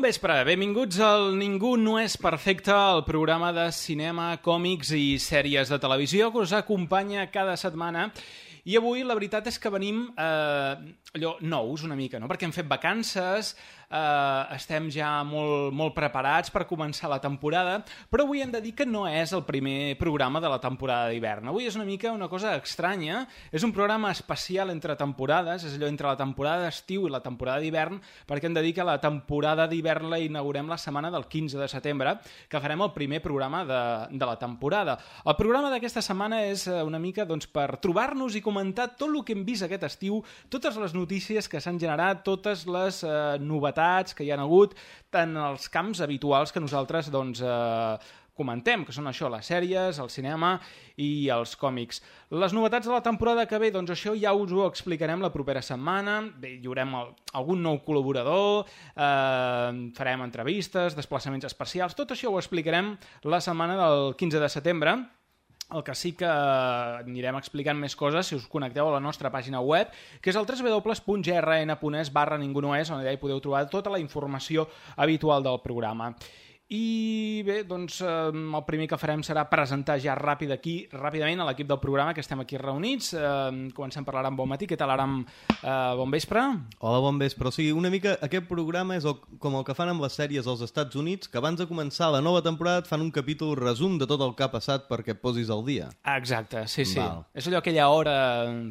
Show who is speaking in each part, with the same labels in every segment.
Speaker 1: Bon vespre, benvinguts al Ningú no és perfecte, el programa de cinema, còmics i sèries de televisió que us acompanya cada setmana. I avui la veritat és que venim eh, allò nous una mica, no? perquè hem fet vacances, eh, estem ja molt, molt preparats per començar la temporada, però avui hem de dir que no és el primer programa de la temporada d'hivern. Avui és una mica una cosa estranya, és un programa especial entre temporades, és allò entre la temporada d'estiu i la temporada d'hivern, perquè hem de dir que la temporada d'hivern la inaugurem la setmana del 15 de setembre, que farem el primer programa de, de la temporada. El programa d'aquesta setmana és eh, una mica doncs, per trobar-nos i comentar tot el que hem vist aquest estiu, totes les notícies que s'han generat, totes les eh, novetats que hi han hagut, tant els camps habituals que nosaltres doncs, eh, comentem, que són això, les sèries, el cinema i els còmics. Les novetats de la temporada que ve, doncs això ja us ho explicarem la propera setmana. Bé, hi haurem el, algun nou col·laborador, eh, farem entrevistes, desplaçaments especials, tot això ho explicarem la setmana del 15 de setembre, el que sí que anirem explicant més coses si us connecteu a la nostra pàgina web, que és el www.grn.es barra ningú no és, on allà hi podeu trobar tota la informació habitual del programa. I bé, doncs eh, el primer que farem serà presentar ja ràpid aquí, ràpidament a l'equip del programa que estem aquí reunits. Eh, comencem per l'Aram Bon Matí. Què tal, Aram? Eh, bon vespre.
Speaker 2: Hola, bon vespre. O sigui, una mica aquest programa és el, com el que fan amb les sèries als Estats Units, que abans de començar la nova temporada fan un capítol resum de tot el que ha passat perquè et posis al dia.
Speaker 1: Exacte, sí, sí.
Speaker 2: Val.
Speaker 1: És allò aquella hora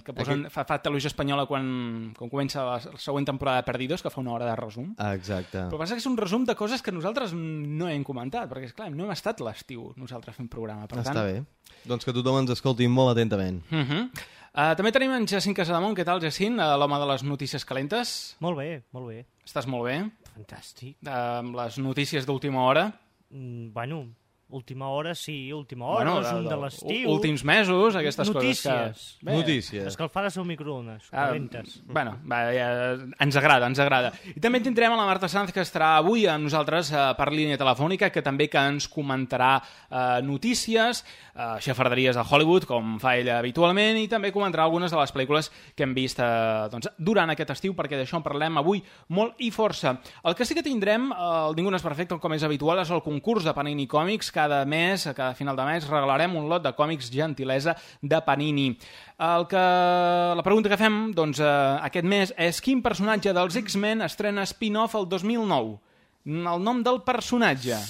Speaker 1: que posen, fa, fa televisió espanyola quan, quan comença la següent temporada de Perdidos, que fa una hora de resum.
Speaker 2: Exacte.
Speaker 1: Però passa que és un resum de coses que nosaltres no hem comentat, perquè, esclar, no hem estat l'estiu nosaltres fent programa. Per
Speaker 2: Està
Speaker 1: tant...
Speaker 2: bé. Doncs que tothom ens escolti molt atentament.
Speaker 1: Uh -huh. uh, també tenim en Jacint Casademont. Què tal, Jacint? Uh, L'home de les notícies calentes.
Speaker 3: Molt bé, molt bé.
Speaker 1: Estàs molt bé?
Speaker 3: Fantàstic.
Speaker 1: Uh, amb les notícies d'última hora.
Speaker 3: Mm, bueno, última hora sí, última hora, bueno, resum de, l'estiu.
Speaker 1: Últims mesos, aquestes
Speaker 3: Notícies.
Speaker 1: coses que... Bé,
Speaker 2: Notícies.
Speaker 3: Escalfades al microones,
Speaker 1: Ah,
Speaker 3: calentes.
Speaker 1: bueno, va, ja, ens agrada, ens agrada. I també tindrem a la Marta Sanz, que estarà avui amb nosaltres eh, per línia telefònica, que també que ens comentarà eh, notícies, eh, xafarderies de Hollywood, com fa ella habitualment, i també comentarà algunes de les pel·lícules que hem vist eh, doncs, durant aquest estiu, perquè d'això en parlem avui molt i força. El que sí que tindrem, eh, el Ningú no és perfecte, com és habitual, és el concurs de Panini Còmics. Cada mes, a cada final de mes, regalarem un lot de còmics gentilesa de Panini. El que... La pregunta que fem doncs, eh, aquest mes és quin personatge dels X-Men estrena spin-off el 2009? El nom del personatge.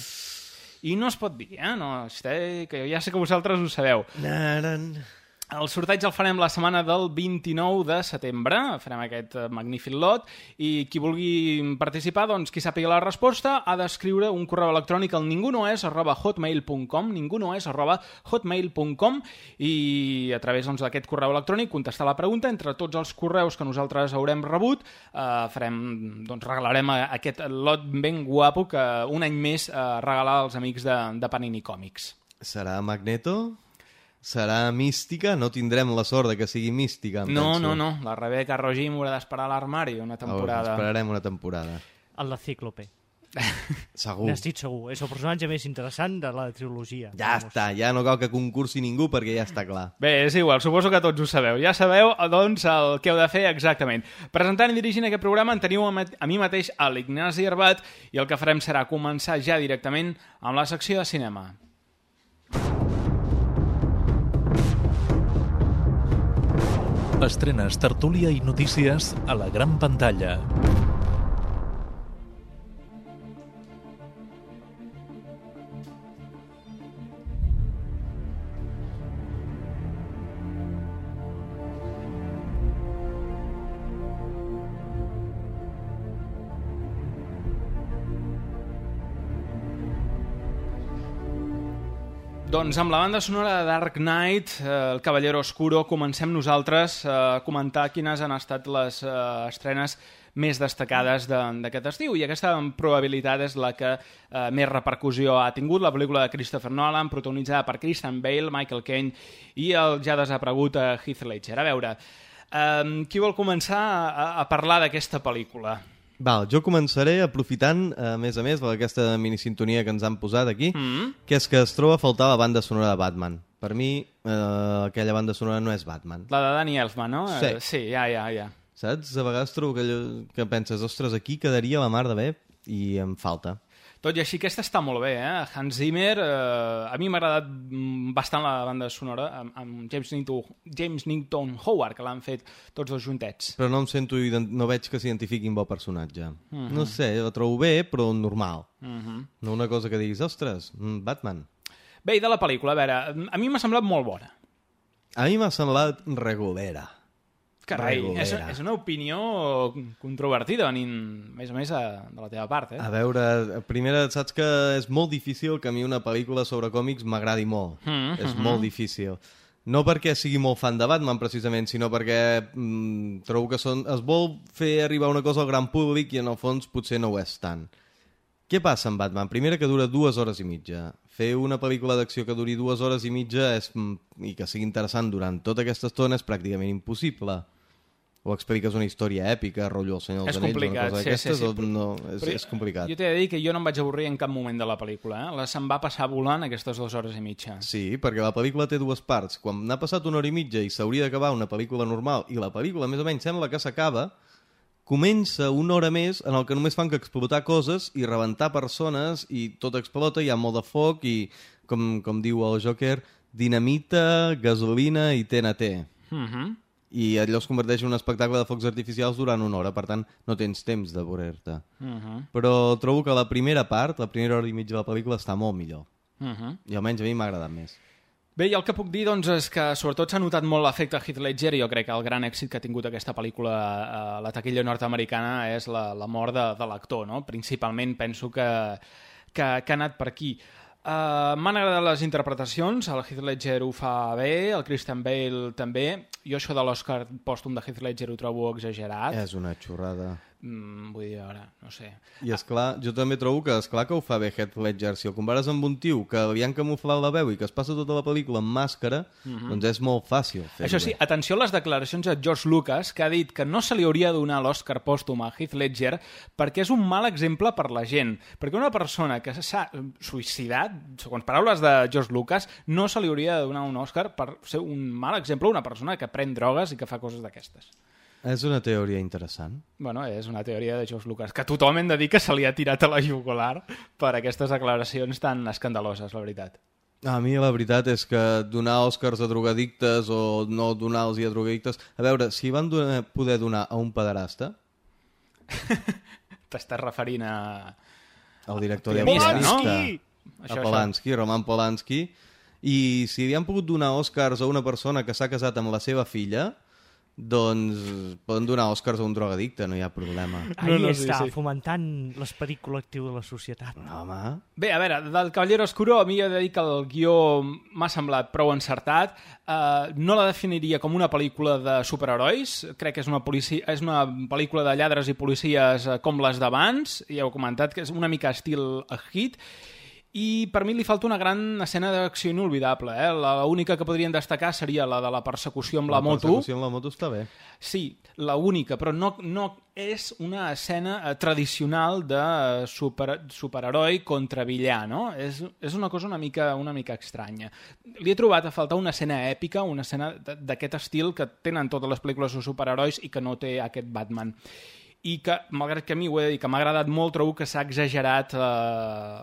Speaker 1: I no es pot dir, eh? No, ja sé que vosaltres ho sabeu.
Speaker 2: Naran.
Speaker 1: El sorteig el farem la setmana del 29 de setembre, farem aquest eh, magnífic lot, i qui vulgui participar, doncs, qui sàpiga la resposta, ha d'escriure un correu electrònic al ningunoes arroba hotmail.com, ningunoes arroba hotmail.com, i a través doncs, d'aquest correu electrònic contestar la pregunta. Entre tots els correus que nosaltres haurem rebut, eh, farem, doncs, regalarem a- aquest lot ben guapo que un any més eh, regalar als amics de, de Panini Còmics.
Speaker 2: Serà Magneto? Serà mística? No tindrem la sort de que sigui mística,
Speaker 1: No,
Speaker 2: penso.
Speaker 1: no, no, la Rebeca Rogim haurà d'esperar a l'armari una
Speaker 2: Oh,
Speaker 1: temporada.
Speaker 2: esperarem una temporada.
Speaker 3: El de Cíclope.
Speaker 2: Segur.
Speaker 3: N'estic segur. És el personatge més interessant de la trilogia.
Speaker 2: Ja està, ja no cal que concursi ningú perquè ja està clar.
Speaker 1: Bé, és igual, suposo que tots ho sabeu. Ja sabeu, doncs, el que heu de fer exactament. Presentant i dirigint aquest programa en teniu a, mi mateix, a l'Ignasi Herbat, i el que farem serà començar ja directament amb la secció de cinema.
Speaker 4: Estrenes, tertúlia i notícies a la gran pantalla.
Speaker 1: Doncs amb la banda sonora de Dark Knight, eh, El Cavallero Oscuro, comencem nosaltres a comentar quines han estat les eh, estrenes més destacades de- d'aquest estiu i aquesta probabilitat és la que eh, més repercussió ha tingut la pel·lícula de Christopher Nolan protagonitzada per Christian Bale, Michael Caine i el ja desaparegut eh, Heath Ledger. A veure, eh, qui vol començar a, a parlar d'aquesta pel·lícula?
Speaker 2: Val, jo començaré aprofitant, a més a més, aquesta minisintonia que ens han posat aquí, mm -hmm. que és que es troba a faltar la banda sonora de Batman. Per mi, eh, aquella banda sonora no és Batman.
Speaker 1: La de Danny Elfman, no?
Speaker 2: Sí.
Speaker 1: Eh, sí, ja, ja, ja.
Speaker 2: Saps? A vegades trobo que, allò, que penses, ostres, aquí quedaria la mar de bé i em falta.
Speaker 1: Tot i així, aquesta està molt bé, eh? Hans Zimmer, eh, a mi m'ha agradat mm, bastant la banda sonora amb, amb James, Newton, James Newton Howard, que l'han fet tots dos juntets.
Speaker 2: Però no em sento, no veig que s'identifiquin amb el personatge. Mm -hmm. No sé, la trobo bé, però normal. Mm -hmm. No una cosa que diguis, ostres, mm, Batman.
Speaker 1: Bé, de la pel·lícula, a veure, a mi m'ha semblat molt bona.
Speaker 2: A mi m'ha semblat regulera.
Speaker 1: Carai, és, és una opinió controvertida venint, més o més, a, de la teva part, eh?
Speaker 2: A veure, primera, saps que és molt difícil que a mi una pel·lícula sobre còmics m'agradi molt.
Speaker 1: Mm,
Speaker 2: és molt difícil. No perquè sigui molt fan de Batman, precisament, sinó perquè mm, trobo que són, es vol fer arribar una cosa al gran públic i en el fons potser no ho és tant. Què passa amb Batman? Primera, que dura dues hores i mitja. Fer una pel·lícula d'acció que duri dues hores i mitja és, mm, i que sigui interessant durant tota aquesta estona és pràcticament impossible. O expliques una història èpica, rotllo El Senyor dels Anells, una cosa
Speaker 1: sí,
Speaker 2: d'aquestes,
Speaker 1: sí, sí, però-
Speaker 2: no, és,
Speaker 1: Però
Speaker 2: és complicat.
Speaker 1: Jo t'he de dir que jo no em vaig avorrir en cap moment de la pel·lícula, eh? La se'm va passar volant aquestes dues hores i mitja.
Speaker 2: Sí, perquè la pel·lícula té dues parts. Quan n'ha passat una hora i mitja i s'hauria d'acabar una pel·lícula normal i la pel·lícula més o menys sembla que s'acaba, comença una hora més en el que només fan que explotar coses i rebentar persones i tot explota, hi ha molt de foc i, com, com diu el Joker, dinamita, gasolina i TNT.
Speaker 1: Mm -hmm.
Speaker 2: I allò es converteix en un espectacle de focs artificials durant una hora, per tant no tens temps de veure-te.
Speaker 1: Mm -hmm.
Speaker 2: Però trobo que la primera part, la primera hora i mitja de la pel·lícula està molt millor.
Speaker 1: Mm -hmm.
Speaker 2: I almenys a mi m'ha agradat més.
Speaker 1: Bé, i el que puc dir doncs, és que sobretot s'ha notat molt l'efecte Heath Ledger i jo crec que el gran èxit que ha tingut aquesta pel·lícula a la taquilla nord-americana és la, la mort de, de l'actor, no? Principalment penso que, que, que ha anat per aquí. Uh, M'han agradat les interpretacions, el Heath Ledger ho fa bé, el Christian Bale també. Jo això de l'Oscar pòstum de Heath Ledger ho trobo exagerat.
Speaker 2: És una xorrada.
Speaker 1: Mm, vull dir, ara, no sé.
Speaker 2: I és clar, jo també trobo que és clar que ho fa bé Heath Ledger. Si el compares amb un tio que li han camuflat la veu i que es passa tota la pel·lícula amb màscara, doncs és molt fàcil fer-ho
Speaker 1: Això sí, atenció a les declaracions de George Lucas, que ha dit que no se li hauria de donar l'Oscar pòstum a Heath Ledger perquè és un mal exemple per la gent. Perquè una persona que s'ha suïcidat, segons paraules de George Lucas, no se li hauria de donar un Oscar per ser un mal exemple a una persona que pren drogues i que fa coses d'aquestes.
Speaker 2: És una teoria interessant.
Speaker 1: Bueno, és una teoria de George Lucas, que tothom hem de dir que se li ha tirat a la jugular per aquestes declaracions tan escandaloses, la veritat.
Speaker 2: A mi la veritat és que donar Oscars a drogadictes o no donar-los a drogadictes... A veure, si van donar, poder donar a un pederasta,
Speaker 1: T'estàs referint a...
Speaker 2: el director de
Speaker 1: Pianista, no?
Speaker 3: Polanski!
Speaker 2: a
Speaker 1: Això,
Speaker 2: Polanski, Roman Polanski, i si li han pogut donar Oscars a una persona que s'ha casat amb la seva filla, doncs poden donar Oscars a un drogadicte, no hi ha problema.
Speaker 3: Ahí
Speaker 1: no, sí,
Speaker 3: està,
Speaker 1: sí.
Speaker 3: fomentant l'esperit col·lectiu de la societat.
Speaker 2: Home,
Speaker 1: Bé, a veure, del Cavallero Oscuro a mi he de dir que el guió m'ha semblat prou encertat. Uh, no la definiria com una pel·lícula de superherois. Crec que és una, policia, és una pel·lícula de lladres i policies eh, com les d'abans. Ja heu comentat que és una mica estil a hit. I per mi li falta una gran escena d'acció inolvidable. Eh? La única que podrien destacar seria la de la persecució amb la, moto.
Speaker 2: persecució amb la moto està bé.
Speaker 1: Sí, la única, però no, no és una escena eh, tradicional de super, superheroi contra villà, no? És, és una cosa una mica, una mica estranya. Li he trobat a faltar una escena èpica, una escena d'aquest estil que tenen totes les pel·lícules de superherois i que no té aquest Batman. I que, malgrat que a mi ho he dir, que m'ha agradat molt, trobo que s'ha exagerat eh,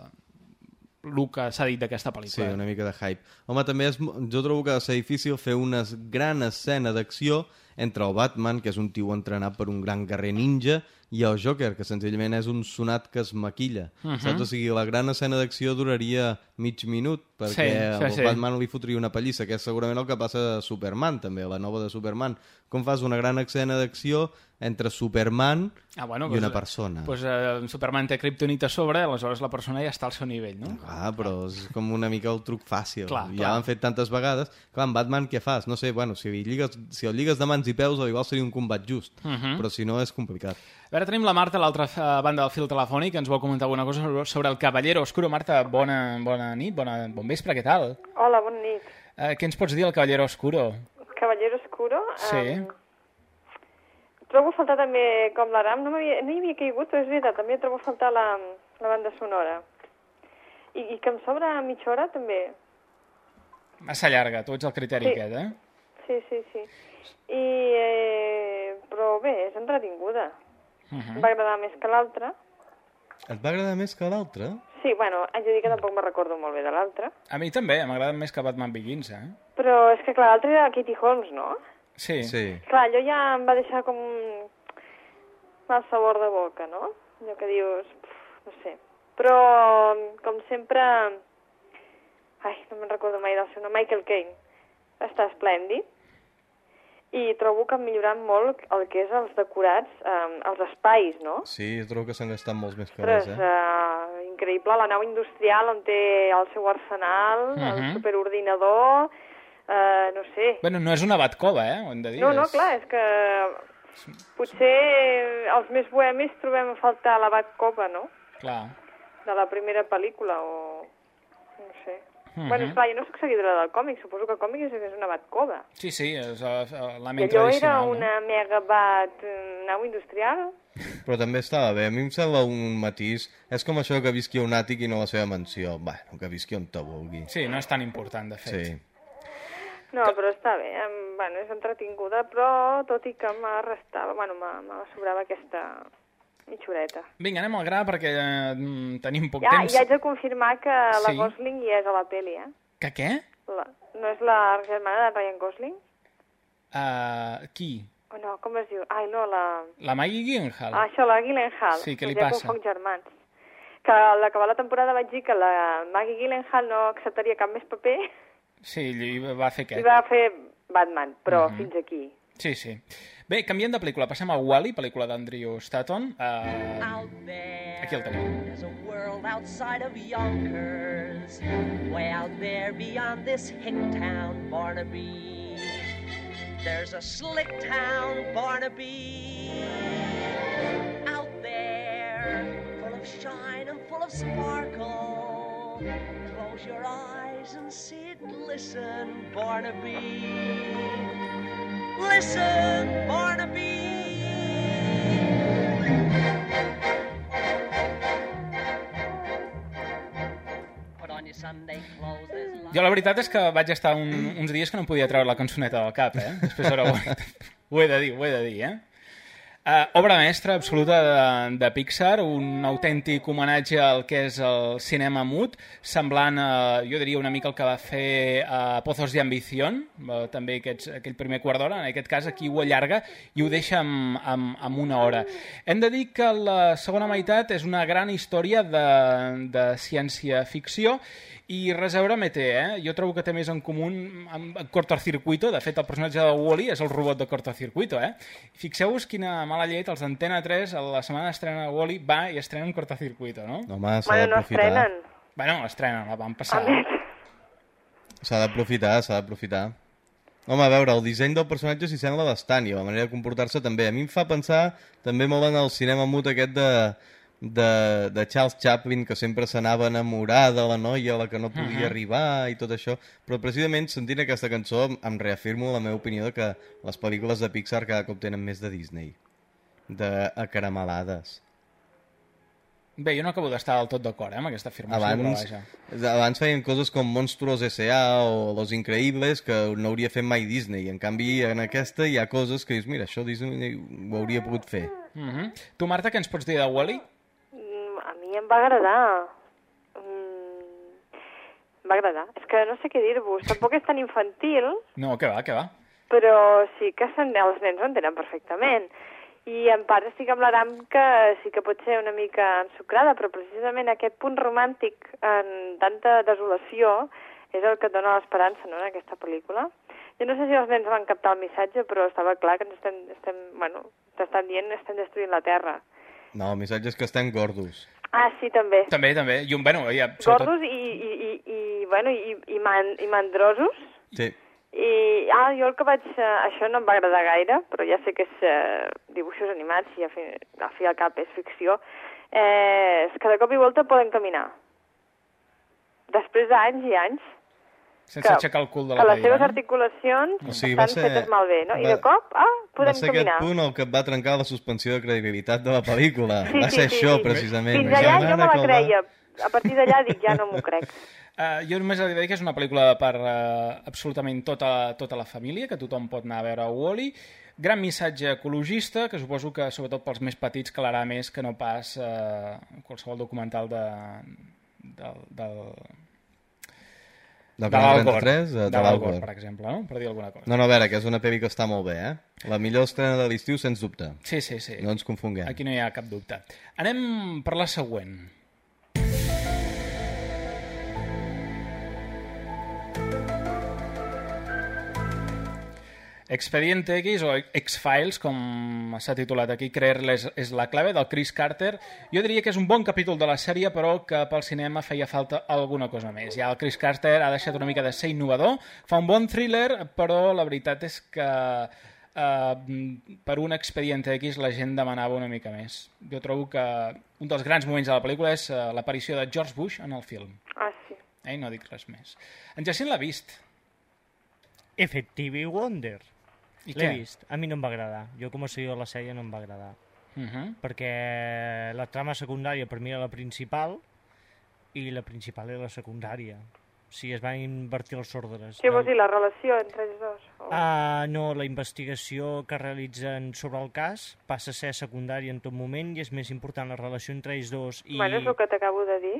Speaker 1: el que s'ha dit d'aquesta
Speaker 2: Sí,
Speaker 1: pel·lícula.
Speaker 2: una mica de hype. Home, també és, jo trobo que ha de ser difícil fer una gran escena d'acció entre el Batman, que és un tio entrenat per un gran guerrer ninja, i el Joker, que senzillament és un sonat que es maquilla. Uh -huh. Saps? O sigui, la gran escena d'acció duraria mig minut, perquè
Speaker 1: Sí, sí,
Speaker 2: el
Speaker 1: sí.
Speaker 2: Batman li fotria una pallissa, que és segurament el que passa a Superman, també, a la nova de Superman. Com fas una gran escena d'acció entre Superman
Speaker 1: Ah, bueno,
Speaker 2: i
Speaker 1: doncs,
Speaker 2: una persona.
Speaker 1: Doncs eh, Superman té kriptonita a sobre, aleshores la persona ja està al seu nivell, no?
Speaker 2: Clar, però és com una mica el truc fàcil.
Speaker 1: Clar,
Speaker 2: ja
Speaker 1: clar.
Speaker 2: l'han fet tantes vegades. Clar, en Batman què fas? No sé, bueno, si, li lligues, si el lligues de mans i peus, igual seria un combat just.
Speaker 1: Uh -huh.
Speaker 2: Però si no, és complicat.
Speaker 1: A veure, tenim la Marta a l'altra eh, banda del fil telefònic, que ens vol comentar alguna cosa sobre- el Caballero Oscuro. Marta, bona, bona nit, bona, bon vespre, què tal?
Speaker 5: Hola, bona nit.
Speaker 1: Eh, què ens pots dir del Caballero Oscuro?
Speaker 5: Caballero Oscuro.
Speaker 1: Sí.
Speaker 5: em, trobo faltar també, com l'Aram, no, no hi havia caigut, però és veritat, també trobo a faltar la, la banda sonora. I, I que em sobra mitja hora, també.
Speaker 1: Massa llarga, tu ets el criteri
Speaker 5: Sí.
Speaker 1: aquest, eh?
Speaker 5: Sí, sí, sí. I, eh, però bé, és entretinguda.
Speaker 1: Uh
Speaker 5: Em
Speaker 1: -huh.
Speaker 5: va agradar més que l'altra.
Speaker 2: Et va agradar més que l'altre?
Speaker 5: Sí, bueno, haig de dir que tampoc me recordo molt bé de l'altra.
Speaker 1: A mi també, m'agrada més que Batman Begins, eh?
Speaker 5: Però és que, clar, l'altra era Katie Holmes, no?
Speaker 1: Sí.
Speaker 2: Sí.
Speaker 5: Clar, allò ja em va deixar com un mal sabor de boca, no? Allò que dius, pf, no sé. Però, com sempre... Ai, no me'n recordo mai del seu nom, Michael Caine. Està esplèndid. I trobo que han millorat molt el que és els decorats, eh, els espais, no?
Speaker 2: Sí, trobo que s'han gastat molts més calés, eh?
Speaker 5: eh, increïble, la nau industrial on té el seu arsenal,
Speaker 1: Mhm.
Speaker 5: el superordinador, eh, no sé,
Speaker 1: Bueno, no és una Batcova, eh? Ho hem de dir.
Speaker 5: no, no,
Speaker 1: és-
Speaker 5: clar, és que potser els més bohemis trobem a faltar la Batcopa, no?
Speaker 1: Clar.
Speaker 5: De la primera pel·lícula, o... no sé.
Speaker 1: Mhm.
Speaker 5: Bueno, esclar, jo no soc seguidora del còmic, suposo que el còmic és, és una Batcova.
Speaker 1: Sí, sí, és uh,
Speaker 5: I
Speaker 1: l'àmbit
Speaker 5: allò era
Speaker 1: tradicional. no?
Speaker 5: una mega bat eh, nau industrial.
Speaker 2: Però també estava bé. A mi em sembla un matís... És com això que visqui un àtic i no la seva mansió. Bueno, que visqui on te vulgui.
Speaker 1: Sí, no és tan important, de fet.
Speaker 2: Sí.
Speaker 5: No, però està bé, bueno, és entretinguda, però tot i que m'arrestava, bueno, me, me sobrava aquesta mitjoreta.
Speaker 1: Vinga, anem al gra perquè eh, mm, tenim poc
Speaker 5: Ja,
Speaker 1: temps.
Speaker 5: ja haig de confirmar que la
Speaker 1: Sí.
Speaker 5: Gosling hi és a la peli, eh?
Speaker 1: Que què?
Speaker 5: La, no és la germana de Ryan Gosling?
Speaker 1: Uh, qui?
Speaker 5: O no, com es diu? Ai, no, la...
Speaker 1: La Maggie Gyllenhaal?
Speaker 5: Ah, això, la Gyllenhaal.
Speaker 1: Sí, què li
Speaker 5: Doncs ja
Speaker 1: passa?
Speaker 5: confonc germans. Que a l'acabar la temporada vaig dir que la Maggie Gyllenhaal no acceptaria cap més paper
Speaker 1: Sí, ell va fer
Speaker 5: i
Speaker 1: aquest.
Speaker 5: va fer Batman, però
Speaker 1: Mhm.
Speaker 5: fins aquí.
Speaker 1: Sí, sí. Bé, canviant de pel·lícula, passem a Wall-E, pel·lícula d'Andrew Stanton. Uh,
Speaker 6: there,
Speaker 1: Aquí el tenim.
Speaker 6: there's a world outside of Yonkers, way out there beyond this hick town, Barnaby. There's a slick town, Barnaby. Out there, full of shine and full of sparkle. Close your eyes and sit, listen, Barnaby. Listen, Barnaby.
Speaker 1: Jo la veritat és que vaig estar un, uns dies que no podia treure la cançoneta del cap, eh? Després ara ho, ho he de dir, ho he de dir, eh? Uh, obra mestra absoluta de, de Pixar, un autèntic homenatge al que és el cinema mut, semblant, a, jo diria, una mica el que va fer uh, Pozos de Ambición, uh, també aquests, aquell primer quart d'hora, en aquest cas aquí ho allarga i ho deixa amb, amb, amb una hora. Hem de dir que la segona meitat és una gran història de, de ciència-ficció i res a veure amb ET, eh? Jo trobo que té més en comú amb Cortocircuito. De fet, el personatge de Wall-E és el robot de Cortocircuito, eh? Fixeu-vos quina mala llet, els d'Antena 3, a la setmana d'estrena de Wall-E, va i estrenen Cortocircuito, no?
Speaker 2: Home, s'ha
Speaker 5: Bueno, no estrenen.
Speaker 1: Bueno, estrenen, la van
Speaker 5: A
Speaker 1: passar.
Speaker 2: S'ha d'aprofitar, s'ha d'aprofitar. Home, a veure, el disseny del personatge s'hi sembla bastant i la manera de comportar-se també. A mi em fa pensar també molt en el cinema mut aquest de, de, de Charles Chaplin, que sempre s'anava enamorada de la noia a la que no podia arribar i tot això. Però precisament sentint aquesta cançó em- em reafirmo la meva opinió de que les pel·lícules de Pixar cada cop tenen més de Disney. De acaramelades.
Speaker 1: Bé, jo no acabo d'estar del tot d'acord eh, amb aquesta afirmació,
Speaker 2: Abans,
Speaker 1: però
Speaker 2: abans feien coses com Monstruos S.A. o Los Increïbles que no hauria fet mai Disney. En canvi, en aquesta hi ha coses que dius, mira, això Disney ho hauria pogut fer.
Speaker 1: Mm -hmm. Tu, Marta, què ens pots dir de Wall-E?
Speaker 5: Em va agradar. Mm, em va agradar. És que no sé què dir-vos. Tampoc és tan infantil,
Speaker 1: No, què va, què va?
Speaker 5: però sí que s'en- els nens ho entenen perfectament. I en part estic amb l'Aram que sí que pot ser una mica ensucrada, però precisament aquest punt romàntic en tanta desolació és el que et dona l'esperança no, en aquesta pel·lícula. Jo no sé si els nens van captar el missatge, però estava clar que ens estem, estem bueno, t'estan dient estem destruint la Terra.
Speaker 2: No, el missatge és que estem gordos.
Speaker 5: Ah, sí, també.
Speaker 1: També, també. I, un, bueno, ja,
Speaker 5: Gordos i, i, i, i, bueno, i, i, man, i mandrosos.
Speaker 2: Sí.
Speaker 5: I, ah, jo el que vaig... eh, això no em va agradar gaire, però ja sé que és eh, dibuixos animats i a fi, a fi al cap és ficció. Eh, és que de cop i volta poden caminar. Després d'anys i anys,
Speaker 1: sense
Speaker 5: que-
Speaker 1: aixecar el cul de
Speaker 5: que
Speaker 1: la
Speaker 5: les
Speaker 1: cadira.
Speaker 5: seves articulacions
Speaker 2: O sigui, va
Speaker 5: estan
Speaker 2: ser-
Speaker 5: fetes malbé, no? I
Speaker 2: va-
Speaker 5: de cop, ah,
Speaker 2: Va
Speaker 5: podem
Speaker 2: ser
Speaker 5: caminar.
Speaker 2: aquest punt el que et va trencar la suspensió de credibilitat de la pel·lícula.
Speaker 5: Sí,
Speaker 2: va
Speaker 5: sí,
Speaker 2: ser
Speaker 5: sí,
Speaker 2: això,
Speaker 5: sí.
Speaker 2: precisament.
Speaker 5: Fins allà
Speaker 2: Ja
Speaker 5: jo me la
Speaker 2: va-
Speaker 5: creia. A partir d'allà dic, ja no m'ho crec.
Speaker 1: Uh, jo només he de dir que és una pel·lícula per uh, absolutament tota, tota la família, que tothom pot anar a veure a Wall-E. Gran missatge ecologista, que suposo que sobretot pels més petits calarà més que no pas uh, qualsevol documental de, del, Del de l'Al
Speaker 2: Canal
Speaker 1: Gore,
Speaker 2: 33, de,
Speaker 1: de
Speaker 2: de
Speaker 1: l'Al
Speaker 2: l'Al
Speaker 1: Gore,
Speaker 2: Gore.
Speaker 1: per exemple, no? per dir alguna cosa.
Speaker 2: No, no, a veure, que és una pel·li que està molt bé, eh? La millor estrena de l'estiu, sens dubte.
Speaker 1: Sí, sí, sí.
Speaker 2: No ens confonguem.
Speaker 1: Aquí no hi ha cap dubte. Anem per la següent. Expediente X o X-Files, com s'ha titulat aquí, creer-les és la clave, del Chris Carter. Jo diria que és un bon capítol de la sèrie, però que pel cinema feia falta alguna cosa més. Ja el Chris Carter ha deixat una mica de ser innovador, fa un bon thriller, però la veritat és que eh, per un Expediente X la gent demanava una mica més. Jo trobo que un dels grans moments de la pel·lícula és eh, l'aparició de George Bush en el film.
Speaker 5: Ah, sí.
Speaker 1: Eh? No dic res més. En Jacint l'ha vist.
Speaker 3: Effective Wonder.
Speaker 1: I
Speaker 3: L'he
Speaker 1: què?
Speaker 3: vist. A mi no em va agradar. Jo com a seguidor de la sèrie no em va agradar.
Speaker 1: Uh -huh.
Speaker 3: Perquè la trama secundària per mi era la principal i la principal era la secundària. O sigui, es van invertir els ordres.
Speaker 5: Què vols dir, la relació entre ells dos? O...
Speaker 3: Ah, no, la investigació que realitzen sobre el cas passa a ser secundària en tot moment i és més important la relació entre ells dos i...
Speaker 5: Bueno, és el que t'acabo de dir.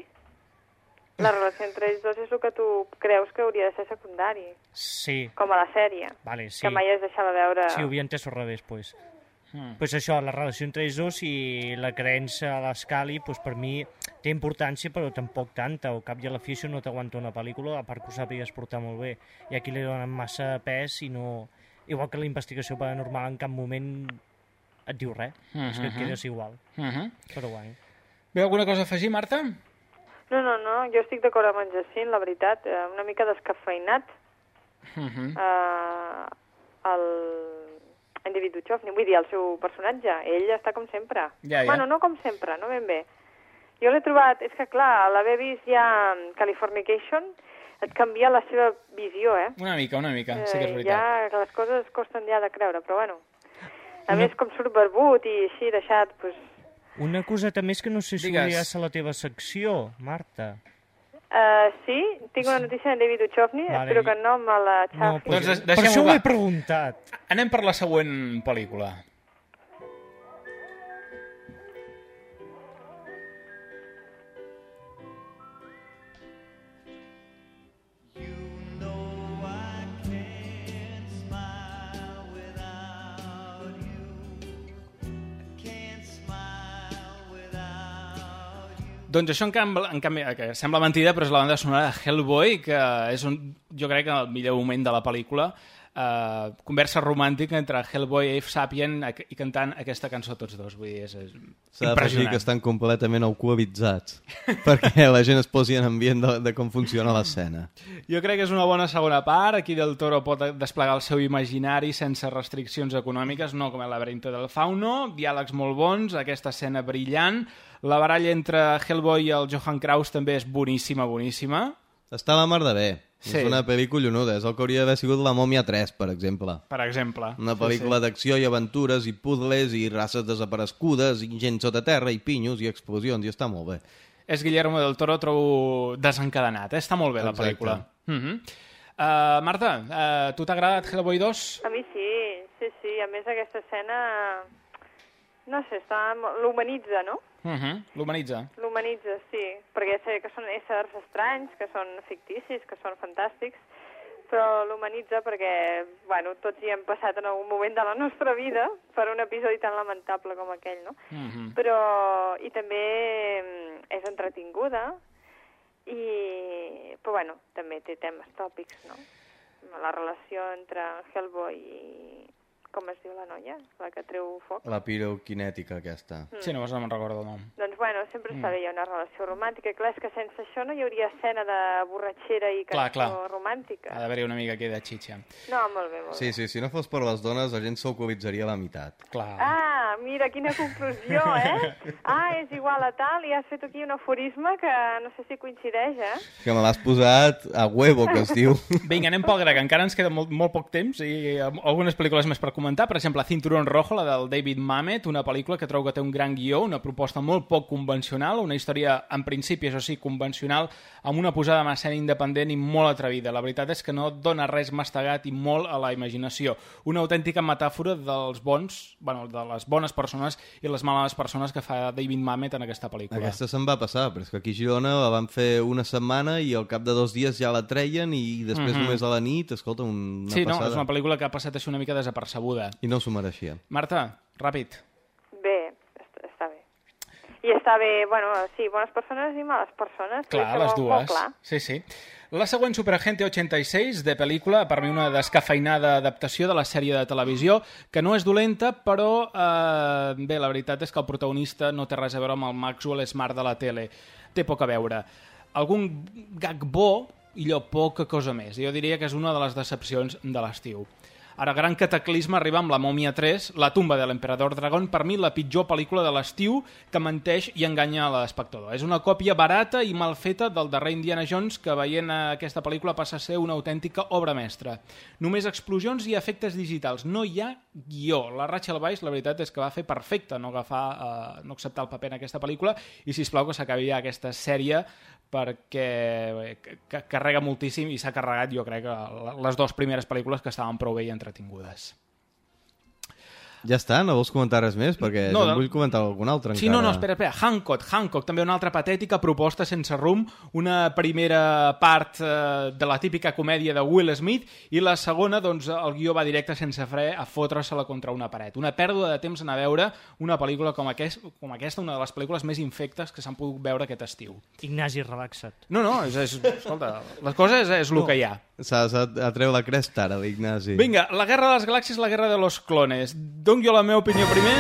Speaker 5: La relació entre ells dos és el que tu creus que hauria de ser secundari,
Speaker 3: Sí,
Speaker 5: com a la sèrie,
Speaker 3: vale, sí.
Speaker 5: que mai es deixava veure...
Speaker 3: Sí, ho havia entès al revés, pues.
Speaker 1: Mm.
Speaker 3: Pues això, la relació entre ells dos i la creença a l'escali, pues per mi té importància, però tampoc tanta. Al cap i a la fi això no t'aguanta una pel·lícula, a part que ho sàpigues portar molt bé. I aquí li donen massa pes i no... Igual que la investigació paranormal en cap moment et diu res, és que et
Speaker 1: Mhm.
Speaker 3: quedes igual.
Speaker 1: Uh -huh.
Speaker 3: Però guai.
Speaker 1: Ve alguna cosa a afegir, Marta?
Speaker 5: No, no, no, jo estic d'acord amb en Jacint, la veritat, eh, una mica descafeinat
Speaker 1: Uh -huh.
Speaker 5: eh, el David Duchovny, vull dir, el seu personatge, ell està com sempre.
Speaker 1: Ja, ja.
Speaker 5: Bueno, no com sempre, no ben bé. Jo l'he trobat, és que clar, l'haver vist ja Californication, et canvia la seva visió, eh?
Speaker 1: Una mica, una mica, sí que és
Speaker 5: Eh,
Speaker 1: veritat.
Speaker 5: ja, les coses costen ja de creure, però bueno. A més, com surt barbut i així deixat, doncs...
Speaker 3: Una coseta més que no sé si
Speaker 1: Digues.
Speaker 3: a la teva secció, Marta.
Speaker 5: Uh, sí, tinc una notícia de David Duchovny,
Speaker 3: Vale,
Speaker 5: espero que no me la
Speaker 3: No,
Speaker 5: xafi.
Speaker 1: Doncs
Speaker 3: pues,
Speaker 1: de-
Speaker 3: per això ho he preguntat.
Speaker 1: Anem per la següent pel·lícula. Doncs això, en canvi, en canvi, que sembla mentida, però és la banda sonora de Hellboy, que és un, jo crec que el millor moment de la pel·lícula. Uh, conversa romàntica entre Hellboy i Ape Sapien i cantant aquesta cançó tots dos. Vull dir, és, és impressionant.
Speaker 2: que estan completament alcoholitzats perquè la gent es posi en ambient de, de com funciona l'escena.
Speaker 1: Jo crec que és una bona segona part. Aquí Del Toro pot desplegar el seu imaginari sense restriccions econòmiques, no com el laberinto del fauno, diàlegs molt bons, aquesta escena brillant, la baralla entre Hellboy i el Johan Kraus també és boníssima, boníssima.
Speaker 2: Està la mar de bé.
Speaker 1: Sí.
Speaker 2: És una pel·li collonuda. És el que hauria d'haver sigut La Mòmia 3, per exemple.
Speaker 1: Per exemple.
Speaker 2: Una pel·lícula d'acció i aventures i puzzles i races desaparegudes i gent sota terra i pinyos i explosions i està molt bé.
Speaker 1: És Guillermo del Toro, trobo desencadenat. Eh? Està molt bé la
Speaker 2: Exacte.
Speaker 1: pel·lícula. Uh -huh. uh, Marta, uh, tu t'ha agradat Hellboy 2?
Speaker 5: A mi sí, sí, sí. A més, aquesta escena, no sé, està... l'humanitza, no?
Speaker 1: Uh -huh. L'humanitza.
Speaker 5: L'humanitza, sí, perquè sé que són éssers estranys, que són ficticis, que són fantàstics, però l'humanitza perquè, bueno, tots hi hem passat en algun moment de la nostra vida per un episodi tan lamentable com aquell, no?
Speaker 1: Mm -hmm.
Speaker 5: Però, i també mm, és entretinguda, i, però bueno, també té temes tòpics, no? La relació entre Hellboy i... com es diu la noia? La que treu foc?
Speaker 2: La piroquinètica aquesta.
Speaker 1: Sí, no, no me'n recordo el nom.
Speaker 5: Doncs bueno, sempre
Speaker 1: Mm.
Speaker 5: està bé, hi ha una relació romàntica. Clar, és que sense això no hi hauria escena de borratxera i
Speaker 1: Clar,
Speaker 5: cançó
Speaker 1: clar.
Speaker 5: romàntica.
Speaker 1: Ha d'haver-hi una mica aquí de xitxa.
Speaker 5: No, molt bé, molt
Speaker 2: Sí,
Speaker 5: bé.
Speaker 2: sí, si no fos per les dones, la gent s'alcoholitzaria a la meitat.
Speaker 1: Clar.
Speaker 5: Ah, mira, quina conclusió, eh? Ah, és igual a tal, i has fet aquí un aforisme que no sé si coincideix, eh?
Speaker 2: Que me l'has posat a huevo, que es diu.
Speaker 1: Vinga, anem pel grec. Encara ens queda molt, molt poc temps i algunes pel·lícules més per comentar. Per exemple, Cinturón Rojo, la del David Mamet, una pel·lícula que trobo que té un gran guió, una proposta molt poc convencional, una història, en principi, això sí, convencional, amb una posada en escena independent i molt atrevida. La veritat és que no dona res mastegat i molt a la imaginació. Una autèntica metàfora dels bons, bueno, de les bones persones i les males persones que fa David Mamet en aquesta pel·lícula.
Speaker 2: Aquesta se'n va passar, però és que aquí a Girona la van fer una setmana i al cap de dos dies ja la treien i després
Speaker 1: Mhm.
Speaker 2: només a la nit, escolta, una
Speaker 1: Sí, no,
Speaker 2: passada.
Speaker 1: és una pel·lícula que ha passat així una mica desapercebuda.
Speaker 2: I no s'ho mereixia.
Speaker 1: Marta, ràpid.
Speaker 5: Bé, està, bé. I està bé, bueno, sí, bones persones i males persones.
Speaker 1: Clar, les
Speaker 5: molt- molt
Speaker 1: dues.
Speaker 5: clar.
Speaker 1: Sí, sí. La següent, Superagente 86, de pel·lícula, per mi una descafeinada adaptació de la sèrie de televisió, que no és dolenta, però eh, bé, la veritat és que el protagonista no té res a veure amb el Maxwell Smart de la tele. Té poc a veure. Algun gag bo i allò poca cosa més. Jo diria que és una de les decepcions de l'estiu. Ara, gran cataclisme arriba amb La Mòmia 3, La tumba de l'emperador Dragón, per mi la pitjor pel·lícula de l'estiu que menteix i enganya l'espectador. És una còpia barata i mal feta del darrer Indiana Jones que veient aquesta pel·lícula passa a ser una autèntica obra mestra. Només explosions i efectes digitals, no hi ha guió. La Rachel Weisz, la veritat és que va fer perfecte no agafar, eh, no acceptar el paper en aquesta pel·lícula i si plau que s'acabi aquesta sèrie perquè carrega moltíssim i s'ha carregat, jo crec, les dues primeres pel·lícules que estaven prou bé i entretingudes.
Speaker 2: Ja està, no vols comentar res més? Perquè
Speaker 1: No,
Speaker 2: no, no vull comentar algun altre
Speaker 1: Sí,
Speaker 2: encara.
Speaker 1: no, no, espera, espera. Hancock, Hancock, també una altra patètica proposta sense rumb, una primera part eh, de la típica comèdia de Will Smith i la segona, doncs, el guió va directe sense fre a fotre-se-la contra una paret. Una pèrdua de temps en a veure una pel·lícula com, aquest, com aquesta, una de les pel·lícules més infectes que s'han pogut veure aquest estiu.
Speaker 3: Ignasi, relaxa't.
Speaker 1: No, no, és, és, escolta, les coses és, és el que hi ha.
Speaker 2: Treure la cresta ara, l'Ignasi.
Speaker 1: Vinga, la guerra de les galàxies, la guerra de los clones. Dono jo la meva opinió primer.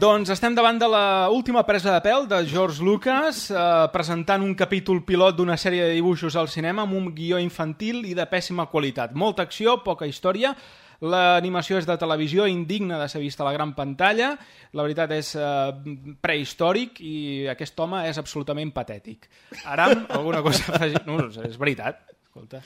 Speaker 1: Doncs estem davant de la última presa de pèl de George Lucas, eh, presentant un capítol pilot d'una sèrie de dibuixos al cinema amb un guió infantil i de pèssima qualitat. Molta acció, poca història, l'animació és de televisió, indigna de ser vista a la gran pantalla, la veritat és eh, prehistòric i aquest home és absolutament patètic. Aram, alguna cosa a afegir? No, és veritat, escolta.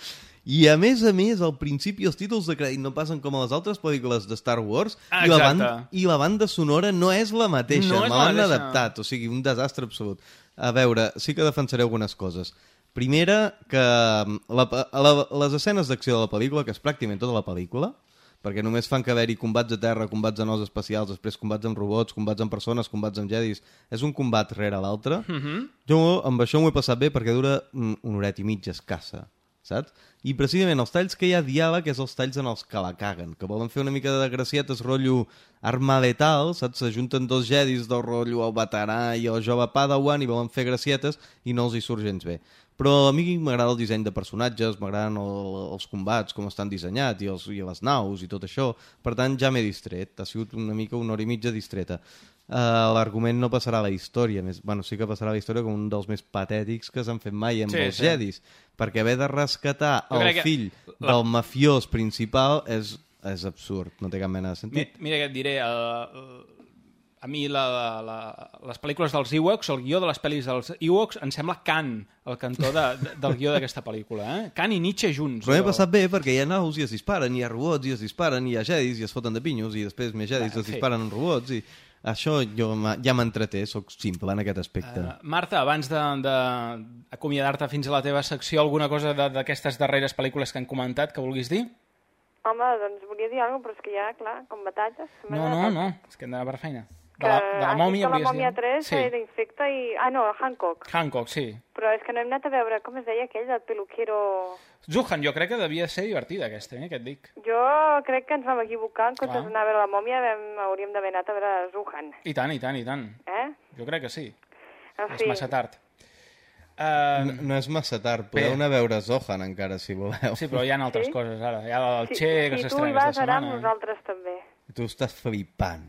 Speaker 2: I a més a més, al principi els títols de crèdit no passen com a les altres pel·lícules de Star Wars
Speaker 1: Ah,
Speaker 2: i, la banda, i la banda sonora no és la mateixa,
Speaker 1: No
Speaker 2: me
Speaker 1: la
Speaker 2: l'han adaptat, o sigui, un desastre absolut. A veure, sí que defensaré algunes coses. Primera, que mm, la, la, les escenes d'acció de la pel·lícula, que és pràcticament tota la pel·lícula, perquè només fan que haver-hi combats a terra, combats a nous espacials, després combats amb robots, combats amb persones, combats amb jedis, és un combat rere l'altre.
Speaker 1: Mm -hmm.
Speaker 2: Jo amb això m'ho he passat bé perquè dura mm, una horeta i mitja escassa, saps? I precisament els talls que hi ha diàleg és els talls en els que la caguen, que volen fer una mica de gracietes rotllo arma letal, saps? S'ajunten dos jedis del rotllo el veterà i el jove padawan i volen fer gracietes i no els hi surt gens bé. Però a mi m'agrada el disseny de personatges, m'agraden el, els combats, com estan dissenyats, i, els, i les naus i tot això. Per tant, ja m'he distret. Ha sigut una mica una hora i mitja distreta. Uh, L'argument no passarà a la història. Més, bueno, sí que passarà a la història com un dels més patètics que s'han fet mai amb
Speaker 1: Sí,
Speaker 2: sí, els
Speaker 1: sí.
Speaker 2: sí. jedis. Perquè haver de rescatar
Speaker 1: Jo
Speaker 2: el
Speaker 1: que
Speaker 2: fill
Speaker 1: la-
Speaker 2: del mafiós principal és, és absurd. No té cap mena de
Speaker 1: Mi-
Speaker 2: sentit.
Speaker 1: Mira què et diré, uh, a mi la, la, les pel·lícules dels Ewoks, el guió de les pel·lis dels Ewoks, em sembla Khan, el cantó de, de, del guió d'aquesta pel·lícula. Eh? Khan i Nietzsche junts.
Speaker 2: Però m'he
Speaker 1: jo-
Speaker 2: passat bé perquè hi ha naus i es disparen, hi ha robots i es disparen, hi ha jedis i es foten de pinyos, i després més jedis
Speaker 1: en
Speaker 2: es
Speaker 1: fi.
Speaker 2: disparen amb robots, i això jo ja m'entreté, sóc simple en aquest aspecte.
Speaker 1: Uh, Marta, abans d'acomiadar-te fins a la teva secció, alguna cosa de- d'aquestes darreres pel·lícules que han comentat que vulguis dir?
Speaker 5: Home, doncs volia dir alguna cosa, però és que ja, clar, com batalles...
Speaker 1: No, no, no, és que hem d'anar per feina. De la, de la mòmia,
Speaker 5: de la mòmia
Speaker 1: dir?
Speaker 5: 3
Speaker 1: Sí.
Speaker 5: era infecta i... Ah, no, Hancock.
Speaker 1: Hancock, sí.
Speaker 5: Però és que no hem anat a veure, com es deia aquell, el peluquero...
Speaker 1: Zuhan, jo crec que devia ser divertida aquesta, eh, què et dic.
Speaker 5: Jo crec que ens vam equivocar, en comptes d'anar a veure la mòmia, vam, hauríem d'haver anat a veure Zuhan,
Speaker 1: I tant, i tant, i tant.
Speaker 5: eh?
Speaker 1: Jo crec que sí.
Speaker 5: En
Speaker 1: És massa tard. Uh,
Speaker 2: No, no és massa tard, podeu
Speaker 1: Bé.
Speaker 2: anar a veure Zohan encara, si voleu.
Speaker 1: sí, però hi ha altres
Speaker 5: Sí?
Speaker 1: coses ara. Hi ha el
Speaker 5: Si,
Speaker 1: Che, que
Speaker 5: si tu hi
Speaker 1: s'estrena
Speaker 5: vas,
Speaker 1: aquesta
Speaker 5: ara
Speaker 1: setmana.
Speaker 5: nosaltres també.
Speaker 2: Tu estàs flipant.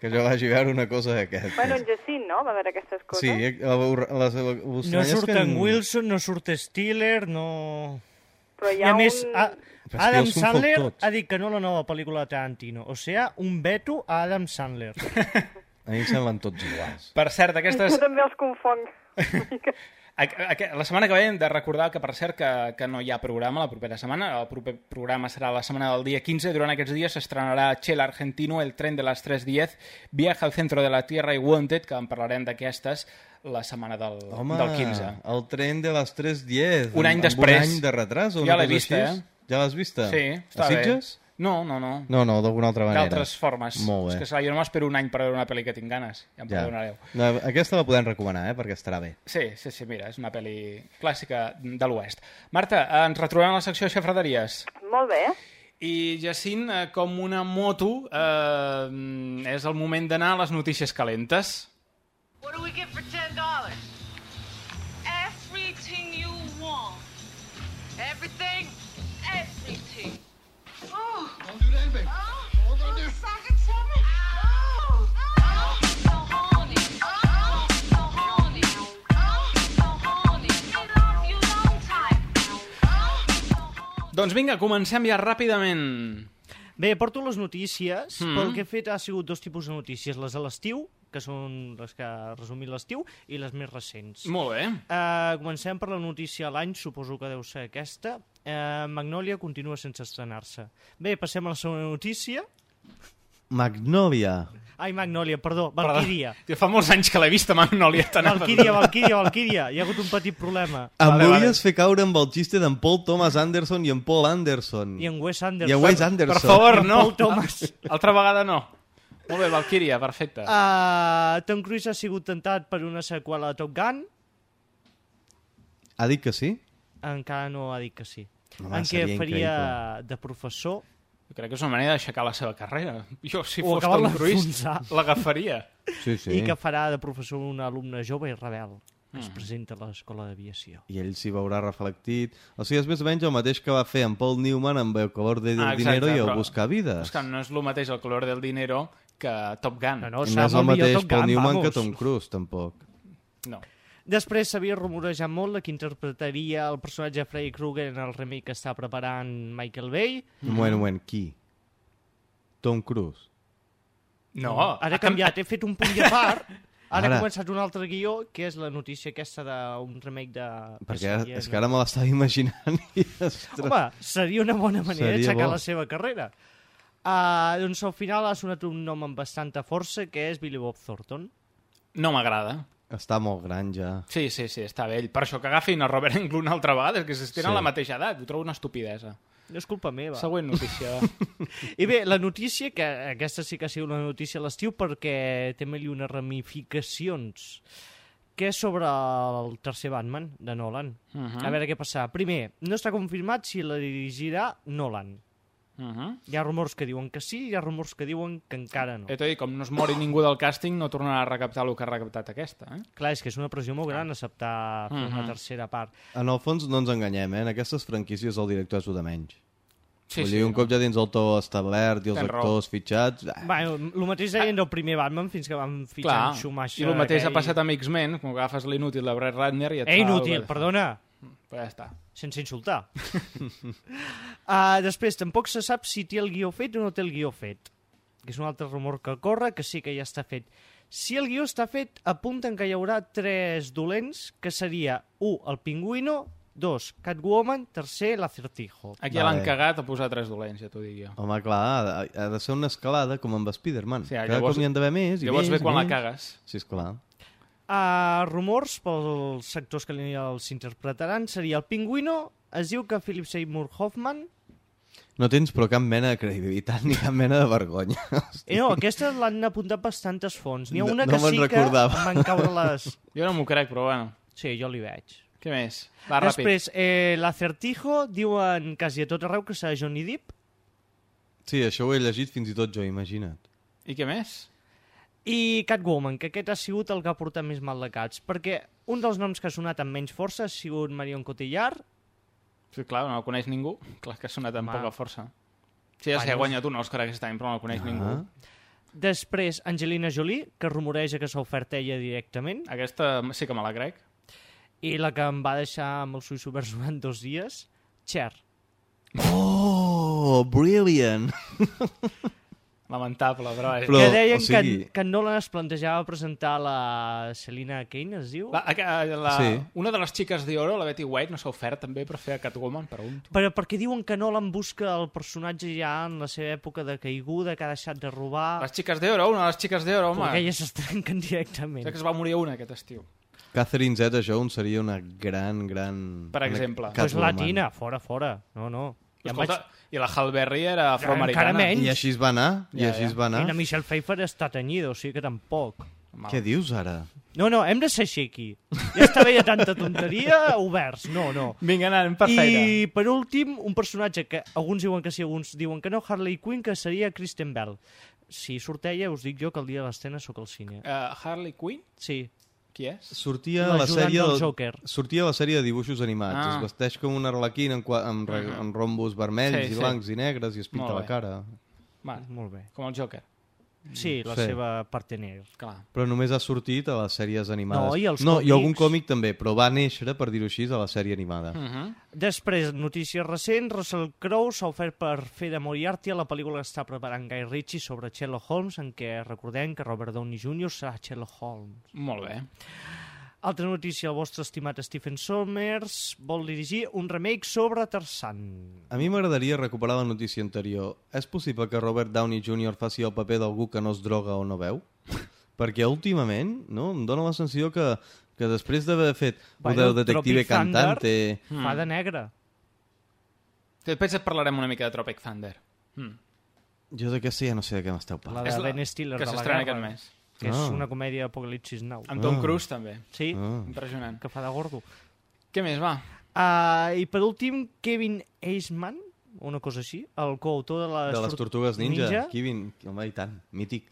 Speaker 2: que jo vagi a veure una cosa d'aquestes.
Speaker 5: Bueno, en Jacint, no?, va veure aquestes coses.
Speaker 2: Sí, eh, les, les, les,
Speaker 3: No surt
Speaker 2: que
Speaker 3: en Wilson, no surt Stiller, no...
Speaker 5: Però hi
Speaker 3: I
Speaker 5: ha
Speaker 3: a més,
Speaker 5: un...
Speaker 3: a,
Speaker 2: Però és que
Speaker 3: Adam Sandler
Speaker 2: tots.
Speaker 3: ha dit que no a la nova pel·lícula de Tarantino. O sigui, un veto a Adam Sandler.
Speaker 2: A mi em semblen tots iguals.
Speaker 1: Per cert, aquestes...
Speaker 5: Jo també els confonc.
Speaker 1: La setmana que ve hem de recordar que, per cert, que, que no hi ha programa la propera setmana. El proper programa serà la setmana del dia 15. Durant aquests dies s'estrenarà Chel Argentino, El tren de les 3.10, Viaja al centro de la Tierra i Wanted, que en parlarem d'aquestes la setmana del,
Speaker 2: Home,
Speaker 1: del 15.
Speaker 2: el tren de les 3.10.
Speaker 1: Un any després.
Speaker 2: un any de retras o
Speaker 1: Ja l'he
Speaker 2: així?
Speaker 1: eh?
Speaker 2: Ja l'has vista?
Speaker 1: Sí, està
Speaker 2: a
Speaker 1: bé. No, no, no.
Speaker 2: No, no, d'alguna altra manera.
Speaker 1: D'altres formes.
Speaker 2: Molt bé.
Speaker 1: És que clar, jo no m'espero un any per veure una pel·li que tinc ganes. Ja em
Speaker 2: Ja.
Speaker 1: perdonareu.
Speaker 2: No, aquesta la podem recomanar, eh, perquè estarà bé.
Speaker 1: Sí, sí, sí, mira, és una pel·li clàssica de l'Oest. Marta, ens retrobem a la secció de xafraderies.
Speaker 5: Molt bé.
Speaker 1: I Jacint, eh, com una moto, eh, és el moment d'anar a les notícies calentes.
Speaker 7: What do we get for ten dollars? Everything you want. Everything, everything. Oh. Don't do that, baby. Oh, Hold on there. Suck it to me. Oh. Oh. So horny. Oh. So horny. Oh. So horny. I love you long time. Oh. So horny.
Speaker 1: Doncs vinga, comencem ja ràpidament.
Speaker 3: Bé, porto les notícies,
Speaker 1: Mm.
Speaker 3: mm. però el que he fet ha sigut dos tipus de notícies. Les de l'estiu, que són les que ha resumit l'estiu, i les més recents.
Speaker 1: Molt bé.
Speaker 3: Uh, comencem per la notícia a l'any, suposo que deu ser aquesta. Uh, Magnolia continua sense estrenar-se. Bé, passem a la segona notícia.
Speaker 2: Magnolia.
Speaker 3: Ai, Magnolia, perdó, Valkyria.
Speaker 1: Perdó. Fa molts anys que l'he vist a Magnolia.
Speaker 3: Valkyria. Valkyria, Valkyria. Hi ha hagut un petit problema.
Speaker 2: Em
Speaker 1: Vale,
Speaker 2: volies
Speaker 1: vale.
Speaker 2: fer caure amb el xiste d'en Paul Thomas Anderson i en Paul Anderson.
Speaker 3: I en Wes Anderson.
Speaker 2: I en Wes Anderson.
Speaker 1: Per favor,
Speaker 3: I en
Speaker 1: no.
Speaker 3: Paul Thomas.
Speaker 1: Altra vegada no. Molt bé, Valkyria, perfecte.
Speaker 3: Uh, Tom Cruise ha sigut tentat per una seqüela de Top Gun.
Speaker 2: Ha dit que sí?
Speaker 3: Encara no ha dit que sí.
Speaker 2: Home,
Speaker 3: en què faria
Speaker 2: increïble.
Speaker 3: de professor
Speaker 1: Jo crec que és una manera d'aixecar la seva carrera. Jo, si
Speaker 3: O
Speaker 1: fos Tom Cruise, l'agafaria.
Speaker 2: Sí, sí.
Speaker 3: i que farà de professor un alumne jove i rebel que es presenta a l'escola d'aviació.
Speaker 2: I ell s'hi veurà reflectit. O sigui, és més o menys el mateix que va fer en Paul Newman amb El color de
Speaker 1: Ah, exacte,
Speaker 2: dinero i el
Speaker 1: però-
Speaker 2: buscar vides.
Speaker 1: És que no és el mateix el color del dinero que Top Gun.
Speaker 3: No, no,
Speaker 2: I no és el mateix
Speaker 3: Top
Speaker 2: Paul
Speaker 3: Gun,
Speaker 2: Newman
Speaker 3: vamos.
Speaker 2: que Tom Cruise, tampoc.
Speaker 1: no.
Speaker 3: Després s'havia rumorejat molt de qui interpretaria el personatge de Freddy Krueger en el remake que està preparant Michael Bay.
Speaker 2: Un moment, un moment, qui? Tom Cruise.
Speaker 1: No,
Speaker 3: Ara he canviat, he fet un punt i a part. Ara,
Speaker 2: Ara.
Speaker 3: he començat un altre guió, que és la notícia aquesta d'un remake de...
Speaker 2: Perquè ara, és que ara me l'estava imaginant i... Ostres.
Speaker 3: Home, seria una bona manera d'aixecar
Speaker 2: bo.
Speaker 3: la seva carrera. Uh, doncs al final ha sonat un nom amb bastanta força, que és Billy Bob Thornton.
Speaker 1: No m'agrada.
Speaker 2: Està molt gran ja.
Speaker 1: Sí, sí, sí, està vell. Per això que agafin a Robert Englund una altra vegada, és que tenen
Speaker 2: Sí.
Speaker 1: la mateixa edat, ho trobo una estupidesa.
Speaker 3: No és culpa meva.
Speaker 1: Següent notícia.
Speaker 3: I bé, la notícia, que aquesta sí que ha sigut una notícia a l'estiu perquè té mil i unes ramificacions, que és sobre el tercer Batman de Nolan.
Speaker 1: Uh -huh.
Speaker 3: A veure què passarà. Primer, no està confirmat si la dirigirà Nolan.
Speaker 1: Uh -huh.
Speaker 3: Hi ha rumors que diuen que sí, hi ha rumors que diuen que encara no.
Speaker 1: De dir, com no es mori ningú del càsting, no tornarà a recaptar el que ha recaptat aquesta. Eh?
Speaker 3: Clar, és que és una pressió molt gran acceptar fer una
Speaker 1: Mhm.
Speaker 3: tercera part.
Speaker 2: En el fons no ens enganyem, eh? En aquestes franquícies el director és el de menys.
Speaker 1: Sí,
Speaker 2: Vull
Speaker 1: sí,
Speaker 2: dir, un
Speaker 1: no.
Speaker 2: cop ja dins el to establert i els
Speaker 1: raó.
Speaker 2: actors fitxats... Ah,
Speaker 3: Bueno, el mateix deien del primer Batman fins que van fitxar
Speaker 1: Clar,
Speaker 3: en Schumacher.
Speaker 1: i el mateix
Speaker 3: aquell-
Speaker 1: ha passat amb X-Men, com que agafes l'inútil de Brett Ratner i et
Speaker 3: Eh,
Speaker 1: fa...
Speaker 3: inútil,
Speaker 1: el-
Speaker 3: perdona.
Speaker 1: Pues ja està.
Speaker 3: Sense insultar. uh, després, tampoc se sap si té el guió fet o no té el guió fet. Que és un altre rumor que corre, que sí que ja està fet. Si el guió està fet, apunten que hi haurà tres dolents, que seria, 1, el pingüino, 2, Catwoman, tercer, l'Acertijo.
Speaker 1: Aquí
Speaker 2: Vale.
Speaker 1: l'han cagat a posar tres dolents, ja t'ho dic jo.
Speaker 2: Home, clar, ha de, ha de ser una escalada com amb Spider-Man.
Speaker 1: Sí,
Speaker 2: Sí,
Speaker 1: llavors-
Speaker 2: llavors, com hi han d'haver més i
Speaker 1: Llavors
Speaker 2: més
Speaker 1: ve quan
Speaker 2: i
Speaker 1: la
Speaker 2: més.
Speaker 1: cagues.
Speaker 2: Sí, esclar.
Speaker 3: Uh, rumors pels sectors que els interpretaran seria el pingüino, es diu que Philip Seymour Hoffman,
Speaker 2: No tens però cap mena de credibilitat ni cap mena de vergonya.
Speaker 3: Eh, no, aquestes l'han apuntat bastantes fonts. N'hi ha
Speaker 2: No-
Speaker 3: una
Speaker 2: no
Speaker 3: que
Speaker 2: me'n
Speaker 3: sí que
Speaker 2: recordava.
Speaker 3: em van caure les...
Speaker 1: Jo no m'ho crec, però bueno.
Speaker 3: Sí, jo li veig.
Speaker 1: Què més? Va, ràpid.
Speaker 3: Després, eh, l'Acertijo diuen quasi a tot arreu que serà Johnny Depp.
Speaker 2: Sí, això ho he llegit fins i tot jo, imagina't.
Speaker 1: I què més?
Speaker 3: I Catwoman, que aquest ha sigut el que ha portat més mal de cats, perquè un dels noms que ha sonat amb menys força ha sigut Marion Cotillard,
Speaker 1: Sí, clar, no el coneix ningú. Clar que ha sonat amb
Speaker 3: Home.
Speaker 1: poca força. Sí, ja sé, ha guanyat un Òscar aquest any, però no el coneix ningú.
Speaker 3: després Angelina Jolie, que rumoreja que s'ha ofert ella directament,
Speaker 1: Aquesta sí que me la crec.
Speaker 3: i la que em va deixar amb els ulls oberts durant dos dies, Cher.
Speaker 2: Oh, brilliant!
Speaker 1: Lamentable, però... És...
Speaker 2: Però-
Speaker 3: que deien
Speaker 2: o sigui-
Speaker 3: que, que Nolan es plantejava presentar la Selina Kane, es diu?
Speaker 1: La, la, la,
Speaker 2: Sí.
Speaker 1: Una de les xiques d'Oro, la Betty White, no s'ha ofert també per fer a Catwoman, pregunto.
Speaker 3: Però perquè diuen que Nolan busca el personatge ja en la seva època de caiguda, que ha deixat de robar...
Speaker 1: Les xiques d'Oro, una de les xiques d'Oro, home.
Speaker 3: Perquè elles es trenquen directament.
Speaker 1: Sé que es va morir una aquest estiu.
Speaker 2: Catherine Zeta-Jones seria una gran, gran...
Speaker 1: Per exemple.
Speaker 3: Pues latina, fora, fora. No, no. Ja
Speaker 1: Escolta, i la Hal Berry era afroamericana.
Speaker 3: Encara menys.
Speaker 2: I així es va anar? I
Speaker 1: Ja,
Speaker 2: així
Speaker 1: ja.
Speaker 2: es va anar?
Speaker 3: I la Michelle Pfeiffer està tenyida, o sigui que tampoc.
Speaker 1: Mal.
Speaker 2: Què dius ara?
Speaker 3: No, no, hem de ser així aquí. Ja està bé de tanta tonteria, oberts. No, no.
Speaker 1: Vinga, anem per feina.
Speaker 3: I per últim, un personatge que alguns diuen que sí, alguns diuen que no, Harley Quinn, que seria Kristen Bell. Si surt ella, us dic jo que el dia de l'estrena sóc al cine.
Speaker 1: Uh, Harley Quinn?
Speaker 3: Sí.
Speaker 1: Qui és?
Speaker 2: Sortia a la sèrie
Speaker 3: del Joker.
Speaker 2: Sortia a la sèrie de dibuixos animats.
Speaker 1: Ah.
Speaker 2: Es vesteix com un arlequín amb, amb, amb rombos vermells
Speaker 1: Sí,
Speaker 2: i
Speaker 1: sí.
Speaker 2: blancs i negres i es pinta la cara.
Speaker 1: Vale.
Speaker 3: Molt bé.
Speaker 1: Com el Joker.
Speaker 3: Sí, la
Speaker 2: Sí.
Speaker 3: seva partener.
Speaker 1: Clar.
Speaker 2: Però només ha sortit a les sèries animades.
Speaker 3: No, i els
Speaker 2: no, i algun
Speaker 3: còmics-
Speaker 2: còmic també, però va néixer, per dir-ho així, a la sèrie animada.
Speaker 1: Uh -huh.
Speaker 3: Després, notícies recents, Russell Crowe s'ha ofert per fer de Moriarty a la pel·lícula que està preparant Guy Ritchie sobre Sherlock Holmes, en què recordem que Robert Downey Jr. serà Sherlock Holmes.
Speaker 1: Molt bé.
Speaker 3: Altra notícia, el vostre estimat Stephen Sommers vol dirigir un remake sobre Tarzan.
Speaker 2: A mi m'agradaria recuperar la notícia anterior. És possible que Robert Downey Jr. faci el paper d'algú que no es droga o no veu? Perquè últimament no, em dóna la sensació que, que després d'haver fet
Speaker 3: Bueno,
Speaker 2: del detective
Speaker 3: Tropic Thunder
Speaker 2: cantante...
Speaker 1: Mm.
Speaker 3: Fa de negre.
Speaker 1: Després et parlarem una mica de Tropic Thunder. Mm.
Speaker 2: Jo d'aquesta ja no sé de què m'esteu
Speaker 3: La
Speaker 2: parlant.
Speaker 3: de
Speaker 1: És la-
Speaker 3: Ben Stiller
Speaker 1: que
Speaker 3: de la
Speaker 1: s'estrena aquest mes.
Speaker 3: Que és
Speaker 2: Ah.
Speaker 3: una comèdia d'Apocalipsis Now.
Speaker 1: Amb Tom
Speaker 2: Ah.
Speaker 1: Cruise, també.
Speaker 3: Sí,
Speaker 2: Ah.
Speaker 1: Impressionant.
Speaker 3: que fa de gordo.
Speaker 1: Què més, va?
Speaker 3: Uh, I per últim, Kevin Eisman, una cosa així, el coautor de les,
Speaker 2: De les
Speaker 3: Tor-
Speaker 2: Tortugues Ninja.
Speaker 3: Ninja.
Speaker 2: Kevin, home, i tant, mític.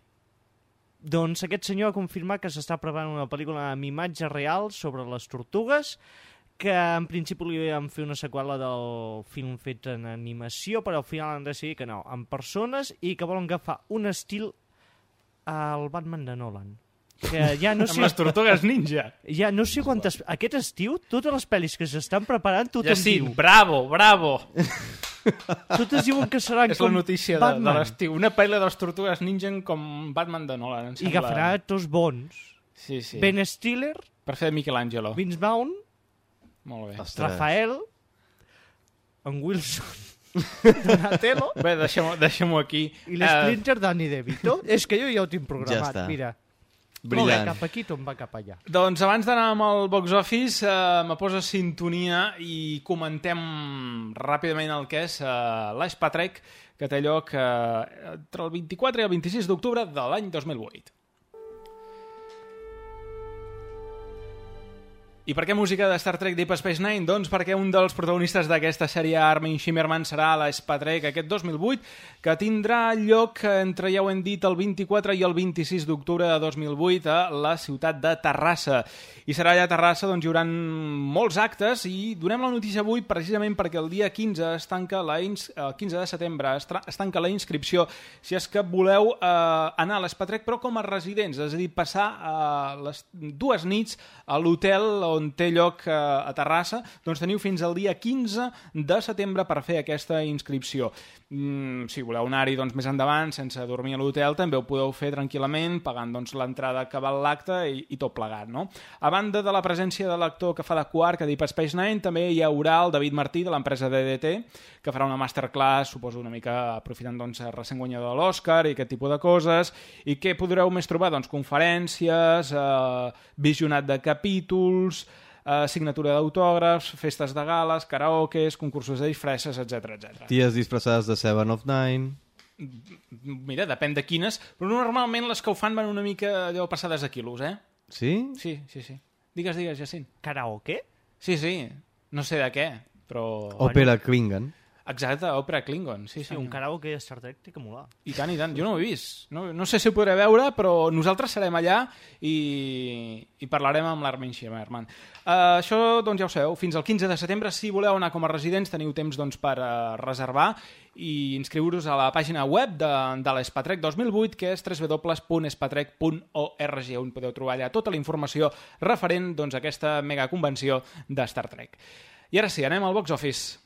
Speaker 3: Doncs aquest senyor ha confirmat que s'està preparant una pel·lícula amb imatge real sobre les tortugues, que en principi li van fer una seqüela del film fet en animació, però al final han decidit que no, en persones, i que volen agafar un estil al Batman de Nolan. Que ja no
Speaker 1: Amb
Speaker 3: sé,
Speaker 1: les Tortugues Ninja.
Speaker 3: ja no sé quantes... Aquest estiu, totes les pel·lis que s'estan preparant, tothom
Speaker 1: Ja sí,
Speaker 3: diu...
Speaker 1: bravo, bravo.
Speaker 3: Totes diuen que seran
Speaker 1: És la
Speaker 3: com
Speaker 1: notícia de, de
Speaker 3: Batman.
Speaker 1: l'estiu. Una pel·li de les Tortugues Ninja com Batman de Nolan.
Speaker 3: I agafarà actors bons.
Speaker 1: Sí, sí.
Speaker 3: Ben Stiller,
Speaker 1: Per fer de Michelangelo.
Speaker 3: Vince Vaughn,
Speaker 1: Molt bé.
Speaker 2: Ostres.
Speaker 3: Rafael, en Wilson, Donatello
Speaker 1: Bé, deixem-ho deixem aquí.
Speaker 3: i l'Splinter Danny DeVito. És que jo ja ho tinc
Speaker 2: Ja
Speaker 3: programat,
Speaker 2: està.
Speaker 3: mira.
Speaker 2: Brillant.
Speaker 3: Molt bé, cap aquí, tot va cap allà.
Speaker 1: Doncs abans d'anar amb el box office, eh, me posa sintonia i comentem ràpidament el que és eh, l'Eix Patrec, que té lloc eh, entre el 24 i el 26 d'octubre de l'any 2008. I per què música de Star Trek Deep Space Nine? Doncs perquè un dels protagonistes d'aquesta sèrie, Armin Shimmerman, serà a l'Espatrek aquest 2008, que tindrà lloc, entre ja ho hem dit, el 24 i el 26 d'octubre de 2008 a la ciutat de Terrassa. I serà allà a Terrassa, doncs hi haurà molts actes i donem la notícia avui precisament perquè el dia 15 es tanca la ins... el 15 de setembre es, tra... es tanca la inscripció si és que voleu eh, anar a l'Espatrec però com a residents, és a dir, passar eh, les dues nits a l'hotel on té lloc eh, a Terrassa, doncs teniu fins al dia 15 de setembre per fer aquesta inscripció. Mm, si voleu anar-hi doncs, més endavant, sense dormir a l'hotel, també ho podeu fer tranquil·lament, pagant doncs, l'entrada que val l'acte i, i tot plegat. No? A banda de la presència de l'actor que fa de Quark a Deep Space Nine, també hi haurà el David Martí, de l'empresa DDT, que farà una masterclass, suposo una mica aprofitant doncs, recent guanyador de l'Oscar i aquest tipus de coses. I què podreu més trobar? Doncs conferències, eh, visionat de capítols, eh, signatura d'autògrafs, festes de gales, karaokes, concursos de disfresses, etc etc.
Speaker 2: Ties disfressades de Seven of Nine...
Speaker 1: Mira, depèn de quines, però normalment les que ho fan van una mica allò passades de quilos, eh?
Speaker 2: Sí?
Speaker 1: Sí, sí, sí. Digues, digues, Jacint.
Speaker 3: Karaoke?
Speaker 1: Sí, sí, no sé de què, però...
Speaker 2: Òpera Klingon.
Speaker 1: Exacte, òpera Klingon, sí,
Speaker 3: Sí, un karaoke de Star Trek té que molar.
Speaker 1: I tant, i tant. Jo no ho he vist. No, no sé si ho podré veure, però nosaltres serem allà i, i parlarem amb l'Armin Schimmerman. Uh, això, doncs ja ho sabeu, fins al 15 de setembre, si voleu anar com a residents, teniu temps doncs, per uh, reservar i inscriure-us a la pàgina web de, de l'Espatrec 2008, que és www.espatrec.org, on podeu trobar allà tota la informació referent doncs, a aquesta megaconvenció de Star Trek. I ara sí, anem al box office.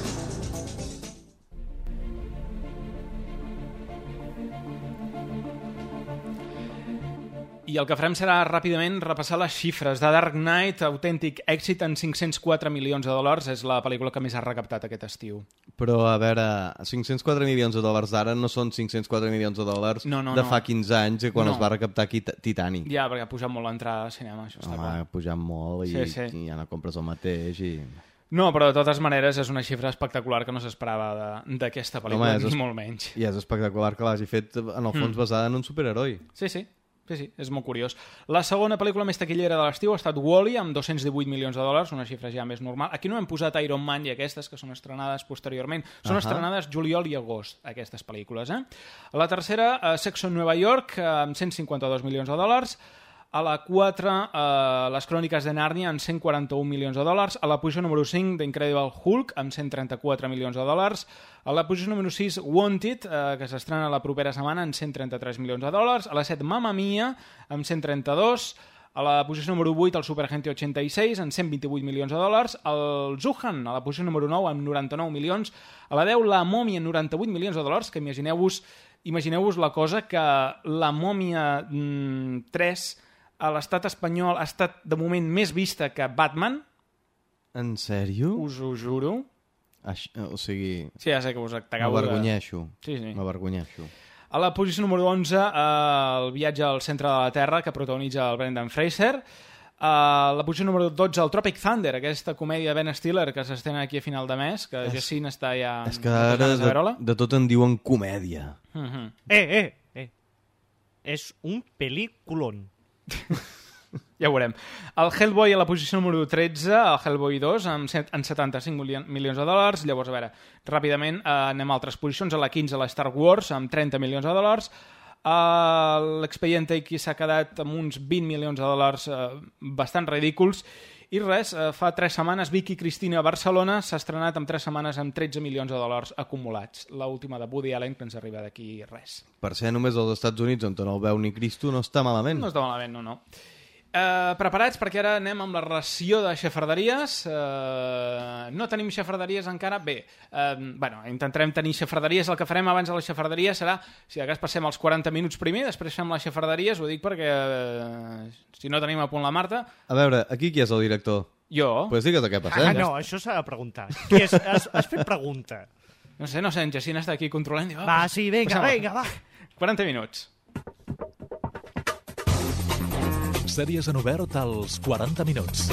Speaker 1: I el que farem serà ràpidament repassar les xifres. The Dark Knight, autèntic èxit en 504 milions de dòlars, és la pel·lícula que més ha recaptat aquest estiu.
Speaker 2: Però, a veure, 504 milions de dòlars d'ara no són 504 milions de dòlars
Speaker 1: No, no,
Speaker 2: de
Speaker 1: no.
Speaker 2: fa 15 anys, eh, quan
Speaker 1: No.
Speaker 2: es va recaptar aquí Titanic.
Speaker 1: Ja, perquè ha pujat molt l'entrada al cinema, això està
Speaker 2: Home,
Speaker 1: clar.
Speaker 2: ha pujat molt i,
Speaker 1: Sí, sí.
Speaker 2: i ja no compres el mateix i...
Speaker 1: No, però de totes maneres és una xifra espectacular que no s'esperava de- d'aquesta pel·lícula,
Speaker 2: és
Speaker 1: ni
Speaker 2: es-
Speaker 1: molt menys.
Speaker 2: I és espectacular que l'hagi fet, en el fons,
Speaker 1: Mm.
Speaker 2: basada en un superheroi.
Speaker 1: Sí, sí. Sí, sí, és molt curiós. La segona pel·lícula més taquillera de l'estiu ha estat Wall-E, amb 218 milions de dòlars, una xifra ja més normal. Aquí no hem posat Iron Man i aquestes, que són estrenades posteriorment. Són
Speaker 2: Ahà.
Speaker 1: estrenades juliol i agost, aquestes pel·lícules. Eh? La tercera, eh, Sexo en Nova York, eh, amb 152 milions de dòlars. A la 4, eh, Les cròniques de Nàrnia, amb 141 milions de dòlars. A la posició número 5, The Incredible Hulk, amb 134 milions de dòlars. A la posició número 6, Wanted, eh, que s'estrena la propera setmana, amb 133 milions de dòlars. A la 7, Mamma Mia, amb 132. A la posició número 8, el Superagente 86, amb 128 milions de dòlars. El Zuhan, a la posició número 9, amb 99 milions. A la 10, La Mòmia, amb 98 milions de dòlars, que imagineu-vos imagineu la cosa que La Mòmia mm, 3 a l'estat espanyol ha estat de moment més vista que Batman,
Speaker 2: En sèrio?
Speaker 1: us ho juro.
Speaker 2: Aix... O sigui,
Speaker 1: Sí, ja sé que us t'acabo
Speaker 2: m'avergonyeixo.
Speaker 1: Sí, sí.
Speaker 2: M'avergonyeixo.
Speaker 1: A la posició número 11, eh, el viatge al centre de la Terra, que protagonitza el Brendan Fraser. A la posició número 12, el Tropic Thunder, aquesta comèdia de Ben Stiller que s'estrena aquí a final de mes, que
Speaker 2: És-
Speaker 1: Jacint està ja...
Speaker 2: És que
Speaker 1: moltes
Speaker 2: ara
Speaker 1: de
Speaker 2: de, de tot en diuen comèdia.
Speaker 1: Mhm.
Speaker 3: Eh, eh, eh. És un pel·lículon.
Speaker 1: Ja ho veurem. El Hellboy a la posició número 13, el Hellboy 2, amb, set, amb 75 milion, milions de dòlars. Llavors, a veure, ràpidament eh, anem a altres posicions. A la 15, la Star Wars, amb 30 milions de dòlars. Uh, L'Expedient X s'ha quedat amb uns 20 milions de dòlars uh, bastant ridículs. I res, uh, fa 3 setmanes Vicky Cristina a Barcelona s'ha estrenat amb 3 setmanes amb 13 milions de dòlars acumulats. L'última de Woody Allen que ens arriba d'aquí res.
Speaker 2: Per ser només als Estats Units on no el veu ni Cristo, no està malament.
Speaker 1: No està malament, no, no. Uh, preparats perquè ara anem amb la ració de xafarderies uh, no tenim xafarderies encara bé, uh, bueno, intentarem tenir xafarderies el que farem abans de la xafarderia serà si de cas passem els 40 minuts primer després fem les xafarderies, ho dic perquè uh, si no tenim a punt la Marta
Speaker 2: A veure, aquí qui és el director?
Speaker 1: jo,
Speaker 2: Pues digues a què
Speaker 3: Ah,
Speaker 2: passem.
Speaker 3: no, això s'ha de preguntar. Qui és? Has, has fet pregunta.
Speaker 1: no sé, no sé, en Jacint està aquí controlant diu,
Speaker 3: Va, sí, vinga, vinga, va.
Speaker 1: 40 minuts
Speaker 4: Sèries en obert als 40 minuts.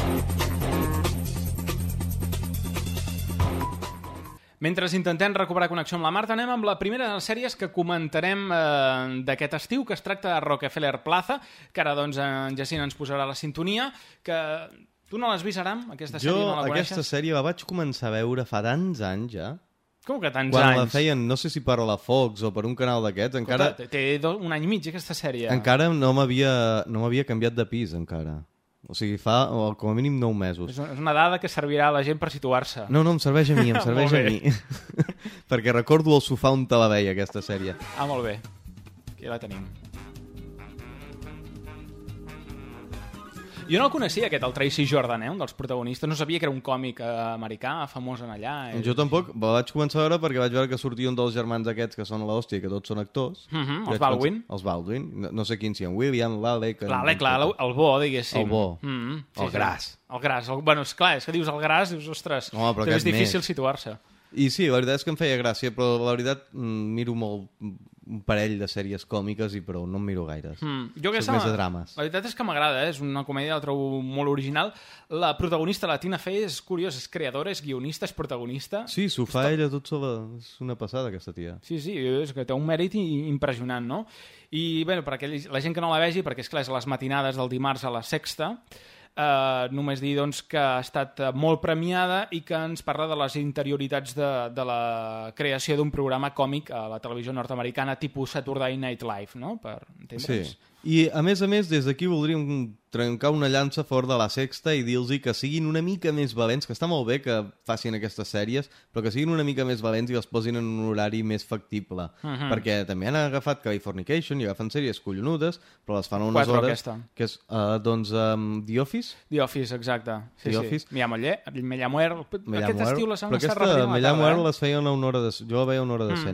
Speaker 1: Mentre intentem recuperar connexió amb la Marta, anem amb la primera de les sèries que comentarem eh, d'aquest estiu, que es tracta de Rockefeller Plaza, que ara doncs, en Jacint ens posarà la sintonia, que tu no l'has vist, Aram? Aquesta
Speaker 2: Jo
Speaker 1: sèrie no la
Speaker 2: aquesta sèrie la vaig començar a veure fa tants anys ja.
Speaker 1: Com que tants
Speaker 2: Quan la
Speaker 1: anys?
Speaker 2: feien, no sé si per la Fox o per un canal d'aquests, encara,
Speaker 1: Escolta, té do, un any i mig aquesta sèrie.
Speaker 2: encara no m'havia no canviat de pis, encara. O sigui, fa o, com a mínim 9 mesos.
Speaker 1: És una, dada que servirà a la gent per situar-se.
Speaker 2: No, no, em serveix a mi, em serveix a mi. Perquè recordo el sofà on te la veia, aquesta sèrie.
Speaker 1: Ah, molt bé. Aquí la tenim. Jo no coneixia, aquest, el Tracy Jordan, eh, un dels protagonistes. No sabia que era un còmic eh, americà, famós en allà. Eh?
Speaker 2: Jo tampoc, la vaig començar a veure perquè vaig veure que sortia un dels germans aquests que són l'hòstia, que tots són actors.
Speaker 1: Mhm,
Speaker 2: I
Speaker 1: els Baldwin.
Speaker 2: pensar- Els Baldwin. No, no sé quins, si en William, l'Alec...
Speaker 1: L'Alec, el, el bo, diguéssim.
Speaker 2: El bo.
Speaker 1: Mm -hmm.
Speaker 2: El gras.
Speaker 1: El gras. El, bueno, és clar, és que dius el gras, dius, ostres,
Speaker 2: Home, però
Speaker 1: és difícil situar-se.
Speaker 2: I sí, la veritat és que em feia gràcia, però la veritat mm, miro molt un parell de sèries còmiques i prou, no em miro gaires.
Speaker 1: Mm. Jo
Speaker 2: Soc més de drames.
Speaker 1: La veritat és que m'agrada, eh? és una comèdia, la trobo molt original. La protagonista, la Tina Fey, és curiós, és creadora, és guionista, és protagonista.
Speaker 2: Sí, s'ho fa ella tot sola. És una passada, aquesta tia.
Speaker 1: Sí, sí, és que té un mèrit impressionant, no? I, bé, per aquell, la gent que no la vegi, perquè, és clar és a les matinades del dimarts a la sexta, eh, només dir doncs, que ha estat eh, molt premiada i que ens parla de les interioritats de, de la creació d'un programa còmic a la televisió nord-americana tipus Saturday Night Live, no? Per entendre'ns.
Speaker 2: Sí. I, a més a més, des d'aquí voldríem trencar una llança fort de la sexta i dir-los que siguin una mica més valents, que està molt bé que facin aquestes sèries, però que siguin una mica més valents i les posin en un horari més factible.
Speaker 1: Mhm.
Speaker 2: Perquè també han agafat Californication i agafen sèries collonudes, però les fan a unes
Speaker 1: Quatre,
Speaker 2: hores...
Speaker 1: aquesta.
Speaker 2: Que és, uh, doncs, um, The Office?
Speaker 1: The Office, exacte. Sí,
Speaker 2: The
Speaker 1: sí.
Speaker 2: Office.
Speaker 1: Me llamo, Lle, me llamo Er.
Speaker 2: Me
Speaker 1: Aquest estiu
Speaker 2: però
Speaker 1: estat
Speaker 2: aquesta
Speaker 1: repetint a
Speaker 2: Me
Speaker 1: la
Speaker 2: llamo
Speaker 1: tarda,
Speaker 2: Earl
Speaker 1: eh?
Speaker 2: les feien a una hora de... Jo la veia a una hora de
Speaker 1: Mm.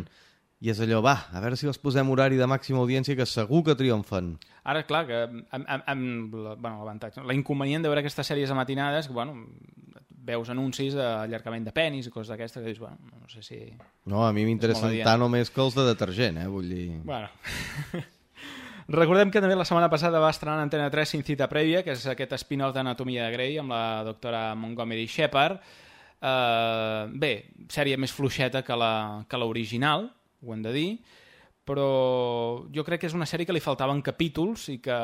Speaker 2: I és allò, va, a veure si les posem horari de màxima audiència que segur que triomfen.
Speaker 1: Ara, clar, que amb, amb, amb la, bueno, l'avantatge, la inconvenient de veure aquestes sèries a matinades, que, bueno, veus anuncis d'allargament de penis i coses d'aquestes, que dius, bueno, no sé si...
Speaker 2: No, a mi m'interessen tant o més que els de detergent, eh? Vull dir...
Speaker 1: Bueno. Recordem que també la setmana passada va estrenar en Antena 3 Sin cita prèvia, que és aquest spin-off d'Anatomia de Grey amb la doctora Montgomery Shepard. Uh, bé, sèrie més fluixeta que la- que l'original, ho hem de dir, però jo crec que és una sèrie que li faltaven capítols i que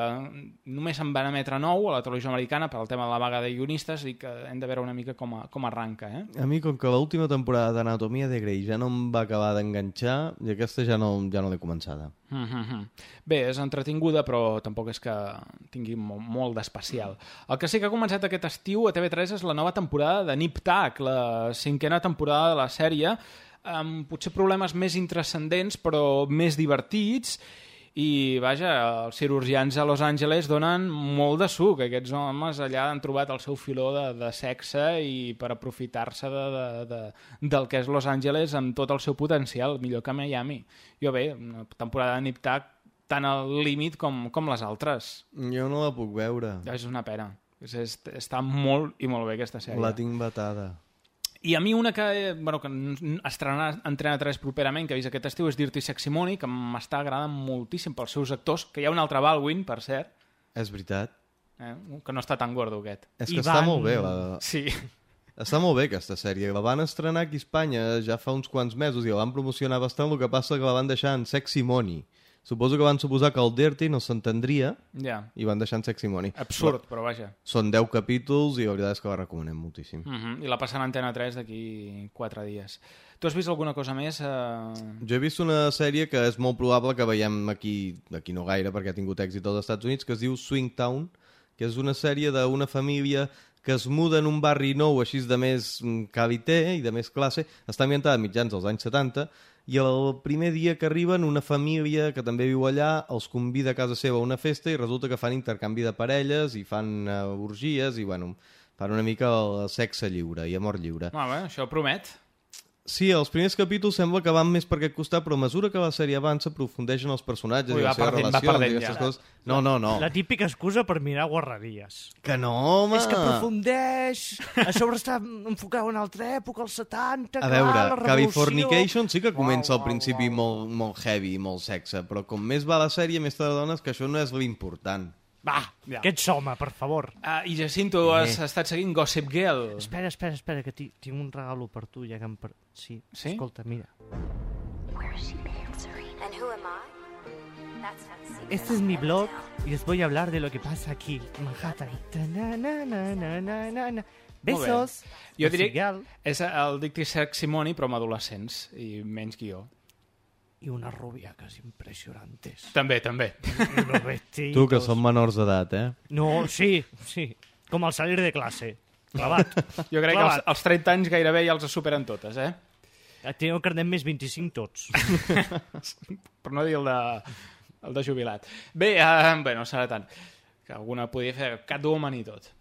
Speaker 1: només en van emetre nou a la televisió americana per al tema de la vaga de guionistes i que hem de veure una mica com, a, com arranca. Eh?
Speaker 2: A mi, com que l'última temporada d'Anatomia de Grey ja no em va acabar d'enganxar, i aquesta ja no, ja no l'he començada.
Speaker 1: Mm -hmm. Bé, és entretinguda, però tampoc és que tingui molt, molt d'especial. El que sí que ha començat aquest estiu a TV3 és la nova temporada de Nip Tuck, la cinquena temporada de la sèrie, amb potser problemes més intrascendents, però més divertits, i vaja, els cirurgians a Los Angeles donen molt de suc. Aquests homes allà han trobat el seu filó de, de sexe i per aprofitar-se de, de, de, del que és Los Angeles amb tot el seu potencial, millor que Miami. Jo bé, una temporada de Nip Tuck tan al límit com, com les altres.
Speaker 2: Jo no la puc veure.
Speaker 1: És una pena. És, és, està molt i molt bé aquesta sèrie.
Speaker 2: La tinc batada.
Speaker 1: I a mi una que, eh, bueno, que estrenarà Entrena 3 properament, que he vist aquest estiu, és Dirty Sexy Money, que m'està agradant moltíssim pels seus actors, que hi ha un altre Baldwin, per cert,
Speaker 2: És veritat.
Speaker 1: eh, que no està tan gordo aquest.
Speaker 2: És que està molt bé. La...
Speaker 1: Sí.
Speaker 2: Està molt bé aquesta sèrie. La van estrenar aquí a Espanya ja fa uns quants mesos i la van promocionar bastant, el que passa que la van deixar en Sexy Money. Suposo que van suposar que el Dirty no s'entendria
Speaker 1: Ja.
Speaker 2: i van deixar en Sexy Money.
Speaker 1: Absurd, però vaja.
Speaker 2: Són 10 capítols i la veritat és que la recomanem moltíssim.
Speaker 1: Mm -hmm. I la passen a Antena 3 d'aquí 4 dies. Tu has vist alguna cosa més? Eh...
Speaker 2: Jo he vist una sèrie que és molt probable que veiem aquí, aquí no gaire perquè ha tingut èxit als Estats Units, que es diu Swing Town, que és una sèrie d'una família que es muda en un barri nou així de més mm, calité i de més classe, està ambientada a mitjans dels anys 70 i el primer dia que arriben una família que també viu allà els convida a casa seva a una festa i resulta que fan intercanvi de parelles i fan uh, orgies i bueno, fan una mica el sexe lliure i amor lliure.
Speaker 1: Ah, bé, això promet.
Speaker 2: Sí, els primers capítols sembla que van més per aquest costat, però a mesura que la sèrie avança aprofundeix en els personatges
Speaker 1: Ui,
Speaker 2: i
Speaker 1: va
Speaker 2: les seves
Speaker 1: perdent, va
Speaker 2: relacions
Speaker 1: perdent
Speaker 2: i
Speaker 1: ja.
Speaker 2: aquestes coses. No, no, no.
Speaker 3: La típica excusa per mirar guarreries.
Speaker 2: Que no, home!
Speaker 3: És que aprofundeix, a sobre està enfocat en una altra època, als 70,
Speaker 2: A
Speaker 3: clar,
Speaker 2: veure,
Speaker 3: la revolució...
Speaker 2: Californication sí que comença
Speaker 3: Uau,
Speaker 2: al principi
Speaker 3: uau, uau.
Speaker 2: molt, molt heavy, molt sexe, però com més va la sèrie, més te n'adones que això no és l'important.
Speaker 3: Va,
Speaker 1: Ja.
Speaker 3: que ets home, per favor.
Speaker 1: Ah, I Jacinto, has estat seguint Gossip Girl.
Speaker 3: Espera, espera, espera, que ti- tinc un regalo per tu, ja que em... Per... Sí,
Speaker 1: Sí?
Speaker 3: escolta, mira. Este es mi blog y os voy a hablar de lo que pasa aquí, en Manhattan. Ta-na-na-na-na-na-na. Besos.
Speaker 1: Jo diria
Speaker 3: Girl.
Speaker 1: és el Dicty Sex Simoni, però amb adolescents i menys guió.
Speaker 3: Y unas rubiacas impresionantes.
Speaker 1: També, també.
Speaker 3: Vestidos.
Speaker 2: Tu, que són menors d'edat, eh?
Speaker 3: No, sí, sí. Com al salir de classe. Clavat.
Speaker 1: Jo crec que
Speaker 3: Clavat.
Speaker 1: els, els 30 anys gairebé ja els superen totes, eh?
Speaker 3: Teniu el carnet més 25 tots.
Speaker 1: Per no dir el de, el de jubilat. Bé, uh, bé, no serà tant. Que alguna podria fer Catwoman i tot.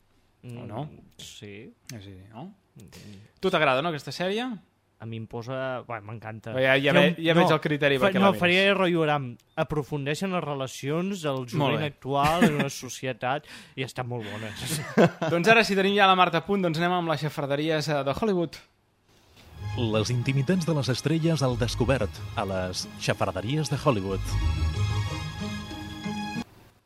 Speaker 1: O no?
Speaker 3: Sí.
Speaker 1: Sí, no? Tu t'agrada, no, aquesta sèrie?
Speaker 3: A mi em posa... Bueno, m'encanta.
Speaker 1: Ja- ja ve- ja veig el criteri per què
Speaker 3: no,
Speaker 1: la mires.
Speaker 3: faria rotllo Aram. Aprofundeixen les relacions del jovent actual en una societat i estan molt bones.
Speaker 1: doncs ara, si tenim ja la Marta a punt, doncs anem amb les xafarderies eh, de Hollywood.
Speaker 4: Les intimitats de les estrelles al descobert a les xafarderies de Hollywood.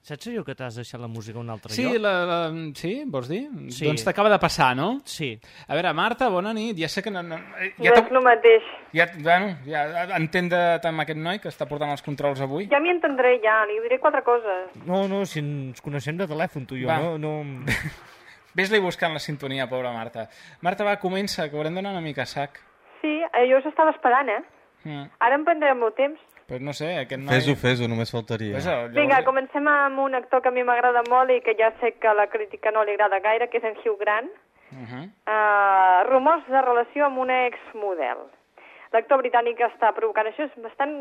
Speaker 3: Saps allò que t'has deixat la música a un altre
Speaker 1: Sí,
Speaker 3: lloc?
Speaker 1: la, la, sí, vols dir?
Speaker 3: Sí.
Speaker 1: Doncs t'acaba de passar, no?
Speaker 3: Sí.
Speaker 1: A veure, Marta, bona nit. Ja sé que no... no eh,
Speaker 5: No
Speaker 1: ja
Speaker 5: és el mateix.
Speaker 1: ja, bueno, ja entén-te amb aquest noi que està portant els controls avui.
Speaker 5: Ja m'hi entendré, ja. Li diré quatre coses.
Speaker 3: No, no, si ens coneixem de telèfon, tu i jo,
Speaker 1: Va.
Speaker 3: no... no...
Speaker 1: Ves-li buscant la sintonia, pobra Marta. Marta, va, comença, que haurem d'anar una mica a sac.
Speaker 5: Sí, eh, jo us estava esperant, eh?
Speaker 1: Mm.
Speaker 5: Ara em prendré el meu temps.
Speaker 1: Pues no sé, aquest noi...
Speaker 2: Fes-ho, fes-ho, només faltaria.
Speaker 1: Pues, llavors...
Speaker 5: Vinga, comencem amb un actor que a mi m'agrada molt i que ja sé que a la crítica no li agrada gaire, que és en Hugh Grant.
Speaker 1: Uh -huh.
Speaker 5: Uh, rumors de relació amb una exmodel. L'actor britànic està provocant... Això és bastant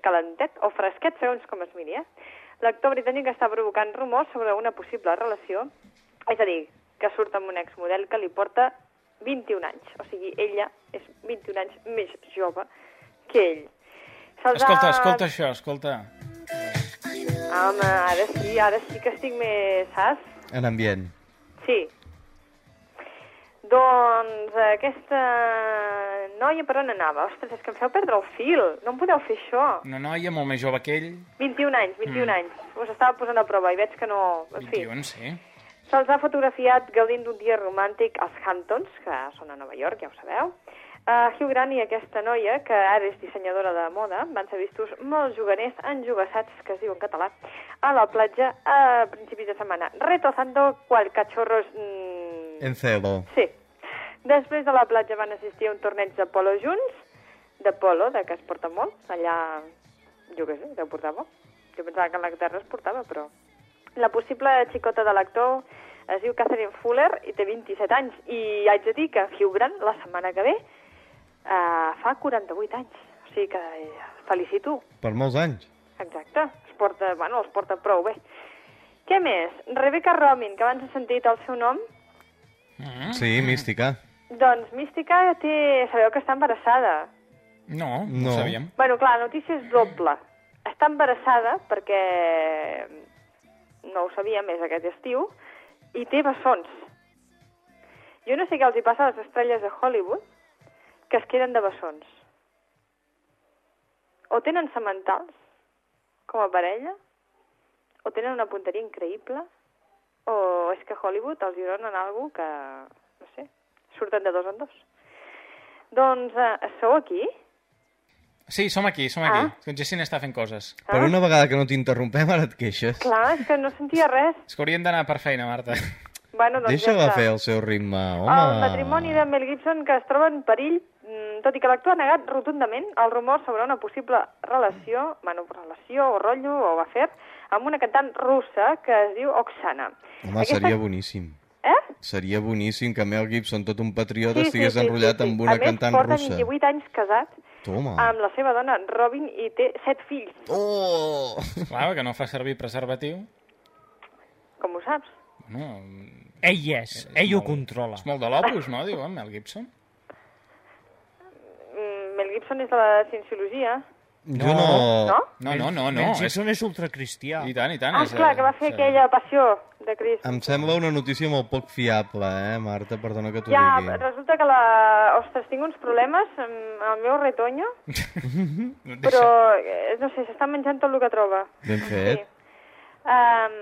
Speaker 5: calentet o fresquet, segons com es miri, eh? L'actor britànic està provocant rumors sobre una possible relació, és a dir, que surt amb un exmodel que li porta 21 anys. O sigui, ella és 21 anys més jove que ell. Se'ls
Speaker 1: Escolta,
Speaker 5: ha-
Speaker 1: escolta això, escolta.
Speaker 5: Home, ara sí, ara sí que estic més, saps?
Speaker 2: En ambient.
Speaker 5: Sí. Doncs aquesta noia per on anava? Ostres, és que em feu perdre el fil. No em podeu fer això.
Speaker 1: Una noia molt més jove que ell.
Speaker 5: 21 anys, 21
Speaker 1: Mm.
Speaker 5: anys. Us estava posant a prova i veig que no... En fi,
Speaker 1: 21, sí.
Speaker 5: se'ls ha fotografiat gaudint d'un dia romàntic als Hamptons, que són a Nova York, ja ho sabeu. Uh, Hugh Grant i aquesta noia, que ara és dissenyadora de moda, van ser vistos molt juganers enjugassats, que es diu en català, a la platja a principis de setmana. Retozando cual cachorros... Mm,
Speaker 2: En celo.
Speaker 5: Sí. Després de la platja van assistir a un torneig de polo junts, de polo, de que es porta molt, allà, jo què sé, deu portar molt. Jo pensava que a l'Anglaterra es portava, però... La possible xicota de l'actor es diu Catherine Fuller i té 27 anys. I haig de dir que Hugh Grant, la setmana que ve, uh, fa 48 anys. O sigui que eh, felicito.
Speaker 2: Per molts anys.
Speaker 5: Exacte. Es porta, bueno, els porta prou bé. Què més? Rebecca Romin, que abans he sentit el seu nom,
Speaker 1: Mm.
Speaker 2: Sí, mística.
Speaker 5: doncs Mística té... Sabeu que està embarassada.
Speaker 1: No, no,
Speaker 2: No.
Speaker 1: ho sabíem.
Speaker 5: Bueno, clar, la notícia és doble. Està embarassada perquè no ho sabia més aquest estiu i té bessons. Jo no sé què els hi passa a les estrelles de Hollywood que es queden de bessons. O tenen sementals com a parella o tenen una punteria increïble o és que Hollywood els donen alguna que, no sé, surten de dos en dos. Doncs eh, sou aquí?
Speaker 1: Sí, som aquí, som aquí. Que en Jessina està fent coses.
Speaker 2: Per una vegada que no t'interrompem, ara et queixes.
Speaker 5: Clar, és que no sentia res.
Speaker 1: És que hauríem d'anar per feina, Marta.
Speaker 5: Bueno, doncs
Speaker 2: Deixa-la
Speaker 5: ja
Speaker 2: fer el seu ritme, home.
Speaker 5: El matrimoni de Mel Gibson que es troba en perill, tot i que l'actor ha negat rotundament el rumor sobre una possible relació, bueno, relació o rotllo o afer, amb una cantant russa que es diu Oksana.
Speaker 2: Home, seria boníssim.
Speaker 5: Eh?
Speaker 2: Seria boníssim que Mel Gibson, tot un patriota,
Speaker 5: Sí, sí,
Speaker 2: estigués
Speaker 5: sí, sí,
Speaker 2: enrotllat
Speaker 5: sí.
Speaker 2: amb una
Speaker 5: a més,
Speaker 2: cantant
Speaker 5: porta
Speaker 2: russa.
Speaker 5: 28 anys casat
Speaker 2: Toma.
Speaker 5: amb la seva dona Robin i té set fills.
Speaker 2: Oh!
Speaker 1: Clar, que no fa servir preservatiu.
Speaker 5: Com ho saps?
Speaker 1: No,
Speaker 3: Ell és, ell ho
Speaker 1: molt-
Speaker 3: controla.
Speaker 1: és molt de l'opus, no? Diu, Mel Gibson.
Speaker 5: Gibson és de la cienciologia.
Speaker 2: Jo no...
Speaker 5: No?
Speaker 1: No, no, no, no.
Speaker 3: Mel. Gibson és ultracristià.
Speaker 1: I tant, i tant.
Speaker 5: Ah,
Speaker 1: és,
Speaker 5: esclar,
Speaker 1: eh,
Speaker 5: que va fer
Speaker 1: sí.
Speaker 5: aquella passió de Crist.
Speaker 2: Em sembla una notícia molt poc fiable, eh, Marta? Perdona que t'ho
Speaker 5: Ja,
Speaker 2: digui.
Speaker 5: resulta que la... Ostres, tinc uns problemes amb el meu retoño, però, eh, no sé, s'està menjant tot el que troba.
Speaker 2: Ben fet.
Speaker 5: Um,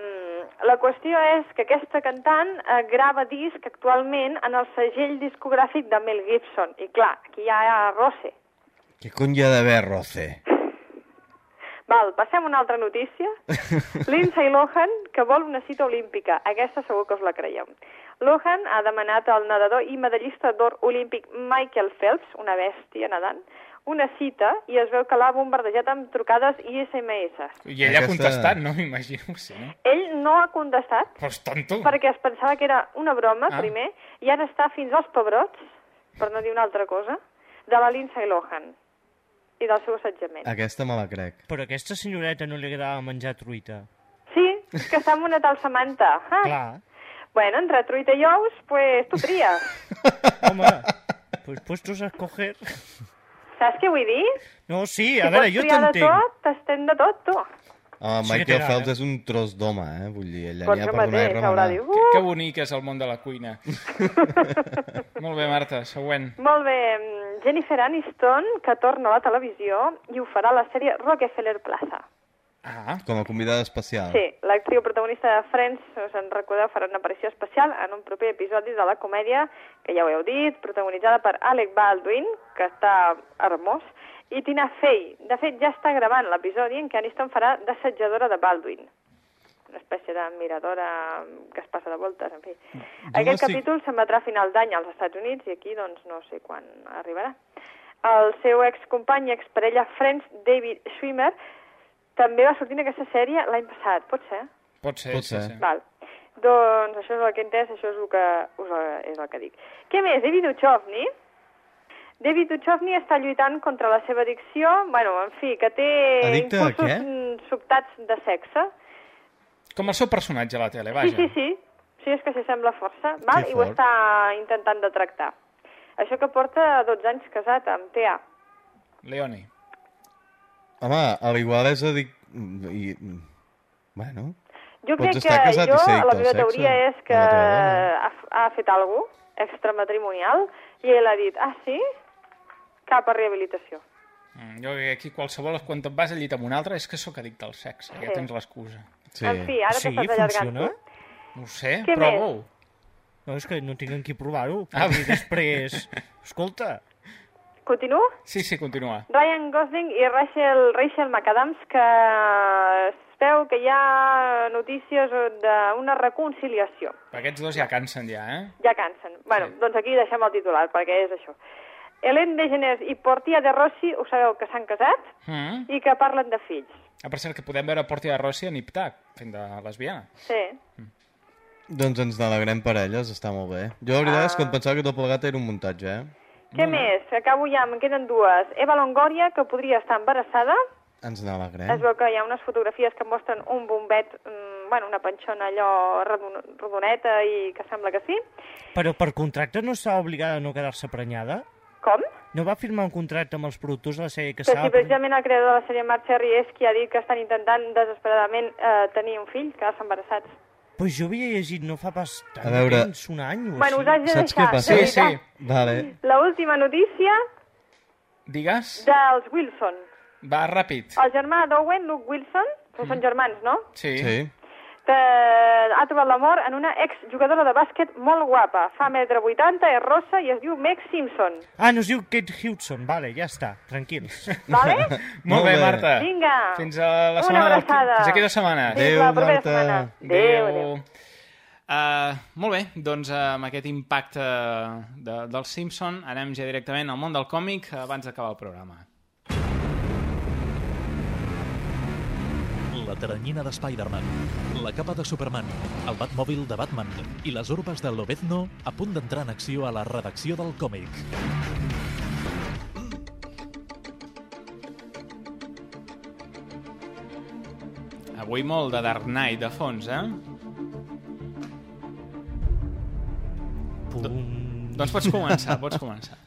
Speaker 5: la qüestió és que aquesta cantant uh, grava disc actualment en el segell discogràfic de Mel Gibson. I clar, aquí hi ha roce.
Speaker 2: Què cony hi ha d'haver, Roce?
Speaker 5: Val, passem a una altra notícia. Lindsay Lohan, que vol una cita olímpica. Aquesta segur que us la creieu. Lohan ha demanat al nedador i medallista d'or olímpic Michael Phelps, una bèstia nedant, una cita i es veu que l'ha bombardejat amb trucades i SMS.
Speaker 1: I ell ha
Speaker 2: Aquesta-
Speaker 1: contestat, no? M'imagino, sí.
Speaker 5: Ell no ha contestat
Speaker 1: Però és tonto.
Speaker 5: perquè es pensava que era una broma,
Speaker 1: Ah.
Speaker 5: primer, i ara està fins als pebrots, per no dir una altra cosa, de la Lindsay Lohan i del seu assetjament.
Speaker 2: Aquesta me la crec.
Speaker 3: Però a aquesta senyoreta no li agradava menjar truita.
Speaker 5: Sí, és que està amb una tal Samantha. Ah.
Speaker 3: Clar.
Speaker 5: Bueno, entre truita i ous, pues tu tries.
Speaker 3: Home, pues puestos a escoger...
Speaker 5: Saps què vull dir?
Speaker 3: No, sí,
Speaker 5: si
Speaker 3: a veure,
Speaker 5: pots
Speaker 3: jo
Speaker 5: triar de
Speaker 3: t'entenc.
Speaker 5: tot, t'estem de tot, tu.
Speaker 2: Ah,
Speaker 3: Sí
Speaker 2: Michael
Speaker 3: té
Speaker 2: Phelps
Speaker 3: gana.
Speaker 2: és un tros d'home, eh? Vull dir, allà
Speaker 5: Pot
Speaker 2: n'hi ha per donar i
Speaker 5: mateix, haurà
Speaker 2: remenar.
Speaker 5: dit,
Speaker 1: Que,
Speaker 5: uh,
Speaker 1: que bonic és el món de la cuina. Molt bé, Marta, següent.
Speaker 5: Molt bé, mm, Jennifer Aniston, que torna a la televisió i ho farà a la sèrie Rockefeller Plaza.
Speaker 1: Ah,
Speaker 2: Com a convidada especial.
Speaker 5: Sí, l'actriu protagonista de Friends, us en recordeu, farà una aparició especial en un proper episodi de la comèdia, que ja ho heu dit, protagonitzada per Alec Baldwin, que està hermós, i Tina Fey. De fet, ja està gravant l'episodi en què Aniston farà d'assetjadora de Baldwin. Una espècie de miradora que es passa de voltes, en fi. Aquest
Speaker 2: estic-
Speaker 5: capítol s'emetrà a final d'any als Estats Units i aquí, doncs, no sé quan arribarà. El seu excompany i exparella Friends, David Schwimmer, també va sortir en aquesta sèrie l'any passat, pot ser?
Speaker 1: pot ser.
Speaker 2: Pot
Speaker 1: sí,
Speaker 2: ser.
Speaker 1: sí.
Speaker 5: Val. Doncs això és el que he entès, això és el que, us, és el que dic. Què més? David Duchovny. David Duchovny està lluitant contra la seva addicció, bueno, en fi, que té
Speaker 2: Addicte
Speaker 5: impulsos
Speaker 2: què?
Speaker 5: sobtats de sexe.
Speaker 1: Com el seu personatge a la tele,
Speaker 5: Sí,
Speaker 1: vaja.
Speaker 5: sí, sí. Sí, és que s'hi sembla força, val? I ho està intentant de tractar. Això que porta 12 anys casat amb TA.
Speaker 1: Leoni.
Speaker 2: Home, a l'igual és a dir... I... Bueno...
Speaker 5: Jo
Speaker 2: Pots
Speaker 5: crec que jo, la meva
Speaker 2: sexe
Speaker 5: teoria és que ha, ha fet alguna cosa extramatrimonial i ell ha dit, ah, sí? Cap a rehabilitació.
Speaker 1: Mm, Jo crec que aquí qualsevol, quan te'n vas al llit amb un altre, és que sóc addicte al sexe. Ja
Speaker 5: Sí.
Speaker 1: tens l'excusa.
Speaker 2: Sí.
Speaker 5: En fi, ara
Speaker 3: Sí,
Speaker 5: t'estàs allargant
Speaker 3: funciona?
Speaker 1: No ho sé,
Speaker 5: Què
Speaker 1: prova-ho.
Speaker 3: No, és que no tinc amb qui provar-ho.
Speaker 1: Ah,
Speaker 3: Ah, després... Escolta,
Speaker 5: Continuo?
Speaker 1: Sí, sí, continua.
Speaker 5: Ryan Gosling i Rachel, Rachel McAdams, que es veu que hi ha notícies d'una reconciliació.
Speaker 1: Aquests dos ja cansen ja, eh?
Speaker 5: Ja cansen. Bueno,
Speaker 1: Sí.
Speaker 5: doncs aquí deixem el titular, perquè és això. Hélène DeGeneres i Portia de Rossi, ho sabeu que s'han casat
Speaker 1: Mm.
Speaker 5: i que parlen de fills.
Speaker 1: Ah, per cert, que podem veure Portia de Rossi a Niptac, fent de lesbiana.
Speaker 5: Sí.
Speaker 2: Doncs ens n'alegrem per elles, està molt bé. Jo la veritat és que em pensava que tot plegat era un muntatge, eh?
Speaker 5: Què més? Acabo ja, me'n queden dues. Eva Longoria, que podria estar embarassada.
Speaker 2: Ens
Speaker 5: Es
Speaker 2: n'alegrem.
Speaker 5: veu que hi ha unes fotografies que mostren un bombet, mm, bueno, una panxona allò rodon- rodoneta i que sembla que sí.
Speaker 3: però per contracte no està obligada a no quedar-se prenyada?
Speaker 5: Com?
Speaker 3: No va firmar un contracte amb els productors de la sèrie que
Speaker 5: Que
Speaker 3: s'ha...
Speaker 5: si precisament el creador de la sèrie Marc Cherry és qui ha dit que estan intentant desesperadament eh, tenir un fill, quedar-se embarassats.
Speaker 3: Pues jo havia llegit no fa pas tant
Speaker 2: A veure-
Speaker 3: temps, un any o
Speaker 5: Bueno, us
Speaker 3: així.
Speaker 5: haig de
Speaker 2: Saps què passa?
Speaker 1: Sí, sí.
Speaker 2: Vale.
Speaker 5: La última notícia
Speaker 1: Digues?
Speaker 5: dels Wilson.
Speaker 1: Va, ràpid.
Speaker 5: El germà d'Owen, Luke Wilson, que són germans, no?
Speaker 1: Sí.
Speaker 2: Sí.
Speaker 5: Que ha trobat l'amor en una exjugadora de bàsquet molt guapa. Fa metre 80, és rossa i es diu Meg Simpson.
Speaker 3: Ah, no es diu Kate Hudson. Vale, ja està, tranquils.
Speaker 5: Vale?
Speaker 1: Molt
Speaker 2: Molt
Speaker 1: bé. Marta.
Speaker 5: Vinga.
Speaker 1: Fins a la
Speaker 5: Una
Speaker 1: setmana... del-
Speaker 5: abraçada.
Speaker 1: Fins aquí dues setmanes.
Speaker 2: Adéu, Marta.
Speaker 5: setmana. Adéu, adéu.
Speaker 1: Uh, molt bé, doncs uh, amb aquest impacte de, del Simpson anem ja directament al món del còmic abans d'acabar el programa.
Speaker 4: La teranyina de Spider-Man, la capa de Superman, el Batmòbil de Batman i les urbes de Lobezno a punt d'entrar en acció a la redacció del còmic.
Speaker 1: Avui molt de Dark Knight de fons, eh?
Speaker 3: Pum.
Speaker 1: Doncs pots començar, pots començar.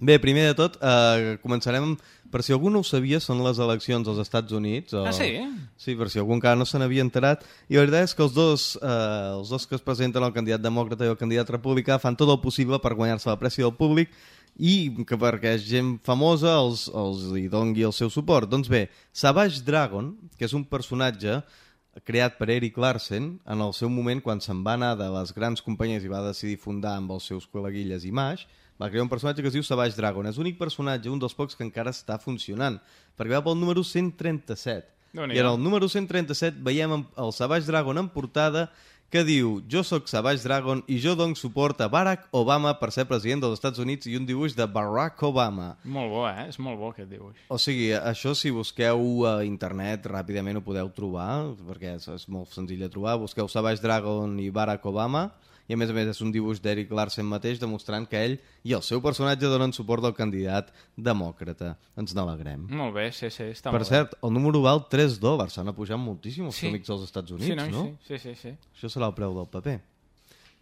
Speaker 2: Bé, primer de tot, eh, començarem... Per si algú no ho sabia, són les eleccions als Estats Units. O...
Speaker 1: Ah, sí?
Speaker 2: Sí, per si algú encara no se n'havia enterat. I la veritat és que els dos, eh, els dos que es presenten, el candidat demòcrata i el candidat republicà, fan tot el possible per guanyar-se la pressió del públic i que perquè gent famosa els, els hi dongui el seu suport. Doncs bé, Savage Dragon, que és un personatge creat per Eric Larsen, en el seu moment, quan se'n va anar de les grans companyies i va decidir fundar amb els seus col·leguilles Image, va crear un personatge que es diu Savage Dragon. És l'únic personatge, un dels pocs que encara està funcionant, perquè va pel número 137.
Speaker 1: Déu-n'hi-do.
Speaker 2: I en el número 137 veiem el Savage Dragon en portada que diu jo sóc Savage Dragon i jo dono suport a Barack Obama per ser president dels Estats Units i un dibuix de Barack Obama.
Speaker 1: Molt bo, eh? És molt bo aquest dibuix.
Speaker 2: O sigui, això si busqueu a internet ràpidament ho podeu trobar, perquè és, és molt senzill de trobar. Busqueu Savage Dragon i Barack Obama, i a més a més és un dibuix d'Eric Larsen mateix demostrant que ell i el seu personatge donen suport al candidat demòcrata. Ens n'alegrem.
Speaker 1: Molt bé, sí, sí, està
Speaker 2: Per
Speaker 1: molt
Speaker 2: cert, el número val 3 dòlars. S'han apujat moltíssim els
Speaker 1: Sí.
Speaker 2: còmics dels Estats
Speaker 1: bé.
Speaker 2: Units,
Speaker 1: sí, no?
Speaker 2: no?
Speaker 1: Sí, sí, sí, sí.
Speaker 2: Això serà el preu del paper.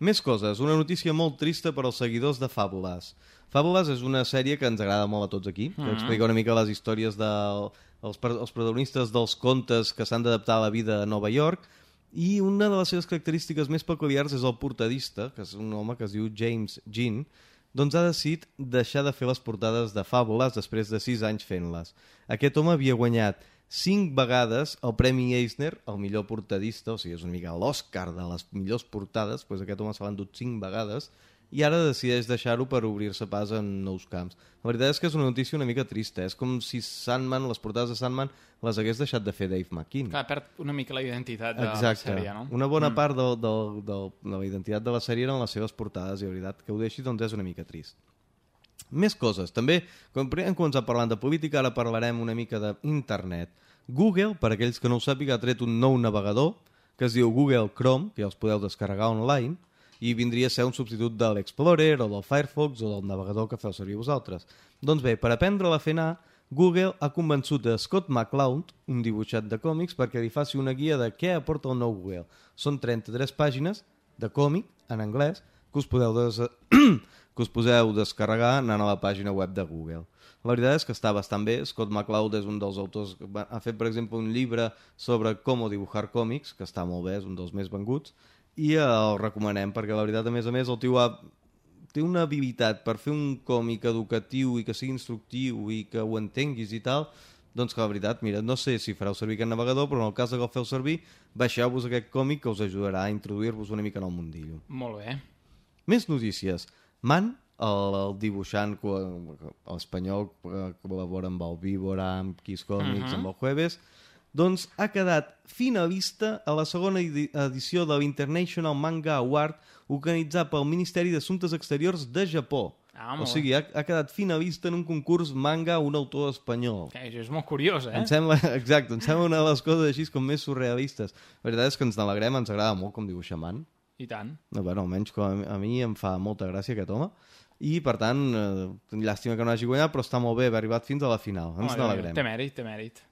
Speaker 2: Més coses. Una notícia molt trista per als seguidors de Fàbules. Fàbules és una sèrie que ens agrada molt a tots aquí, que
Speaker 1: Mhm.
Speaker 2: explica una mica les històries del, els, per- els protagonistes dels contes que s'han d'adaptar a la vida a Nova York, i una de les seves característiques més peculiars és el portadista, que és un home que es diu James Jean, doncs ha decidit deixar de fer les portades de fàbules després de 6 anys fent-les. Aquest home havia guanyat 5 vegades el Premi Eisner, el millor portadista, o sigui, és una mica l'Oscar de les millors portades, doncs aquest home se l'ha endut 5 vegades, i ara decideix deixar-ho per obrir-se pas en nous camps. La veritat és que és una notícia una mica trista, és com si Sandman, les portades de Sandman, les hagués deixat de fer Dave McKean.
Speaker 1: Clar, perd una mica la identitat de
Speaker 2: Exacte.
Speaker 1: la sèrie, no?
Speaker 2: Una bona mm. part del, del, del, de la identitat de la sèrie eren les seves portades, i la veritat que ho deixi doncs és una mica trist. Més coses. També, com primer hem començat parlant de política, ara parlarem una mica d'internet. Google, per aquells que no ho sàpiga, ha tret un nou navegador que es diu Google Chrome, que ja els podeu descarregar online, i vindria a ser un substitut de l'Explorer o del Firefox o del navegador que feu servir vosaltres. Doncs bé, per aprendre-la a fer anar, Google ha convençut a Scott McCloud, un dibuixat de còmics, perquè li faci una guia de què aporta el nou Google. Són 33 pàgines de còmic en anglès que us podeu, des... que us podeu descarregar anant a la pàgina web de Google. La veritat és que està bastant bé. Scott McCloud és un dels autors que ha fet, per exemple, un llibre sobre com dibujar còmics, que està molt bé, és un dels més venguts, i el recomanem perquè la veritat, a més a més, el tio ha, té una habilitat per fer un còmic educatiu i que sigui instructiu i que ho entenguis i tal, doncs que la veritat, mira, no sé si fareu servir aquest navegador, però en el cas que el feu servir, baixeu-vos aquest còmic que us ajudarà a introduir-vos una mica en el mundillo.
Speaker 1: Molt bé.
Speaker 2: Més notícies. Man, el, el dibuixant espanyol que col·labora amb el Víbora, amb Kiss Comics,
Speaker 1: Mhm.
Speaker 2: amb el Jueves, doncs ha quedat finalista a la segona edi- edició de l'International Manga Award organitzat pel Ministeri d'Assumptes Exteriors de Japó.
Speaker 1: Ah,
Speaker 2: o sigui, ha, ha quedat finalista en un concurs manga un autor espanyol.
Speaker 1: Que això és molt curiós, eh?
Speaker 2: Em sembla, exacte, em sembla una de les coses així com més surrealistes. La veritat és que ens n'alegrem, ens agrada molt com dibuixa Man.
Speaker 1: I tant.
Speaker 2: No, bueno, almenys com a, a mi em fa molta gràcia aquest home. I, per tant, eh, llàstima que no hagi guanyat, però està molt bé haver arribat fins a la final. Ens n'alegrem.
Speaker 1: Té mèrit, té mèrit.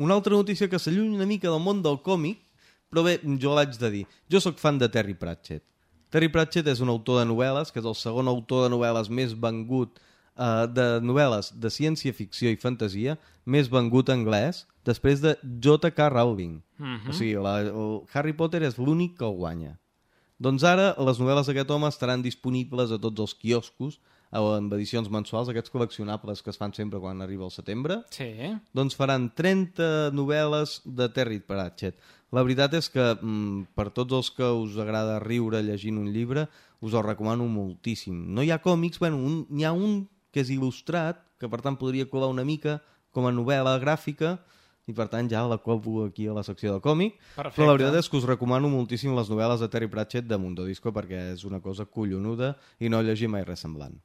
Speaker 2: Una altra notícia que s'allunya una mica del món del còmic, però bé, jo l'haig de dir. Jo sóc fan de Terry Pratchett. Terry Pratchett és un autor de novel·les, que és el segon autor de novel·les més vengut, eh, de novel·les de ciència-ficció i fantasia, més vengut en anglès, després de J.K. Rowling.
Speaker 1: Mhm.
Speaker 2: O sigui, la, el Harry Potter és l'únic que el guanya. Doncs ara les novel·les d'aquest home estaran disponibles a tots els quioscos amb edicions mensuals, aquests col·leccionables que es fan sempre quan arriba el setembre.
Speaker 1: Sí.
Speaker 2: Doncs faran 30 novel·les de Terry Pratchett. La veritat és que mm, per tots els que us agrada riure llegint un llibre, us el recomano moltíssim. No hi ha còmics, bueno, un, n'hi ha un que és il·lustrat, que per tant podria colar una mica com a novel·la gràfica, i per tant ja la copo aquí a la secció de còmic.
Speaker 1: Perfecte.
Speaker 2: Però la veritat és que us recomano moltíssim les novel·les de Terry Pratchett de Mundo Disco perquè és una cosa collonuda i no llegir mai res semblant.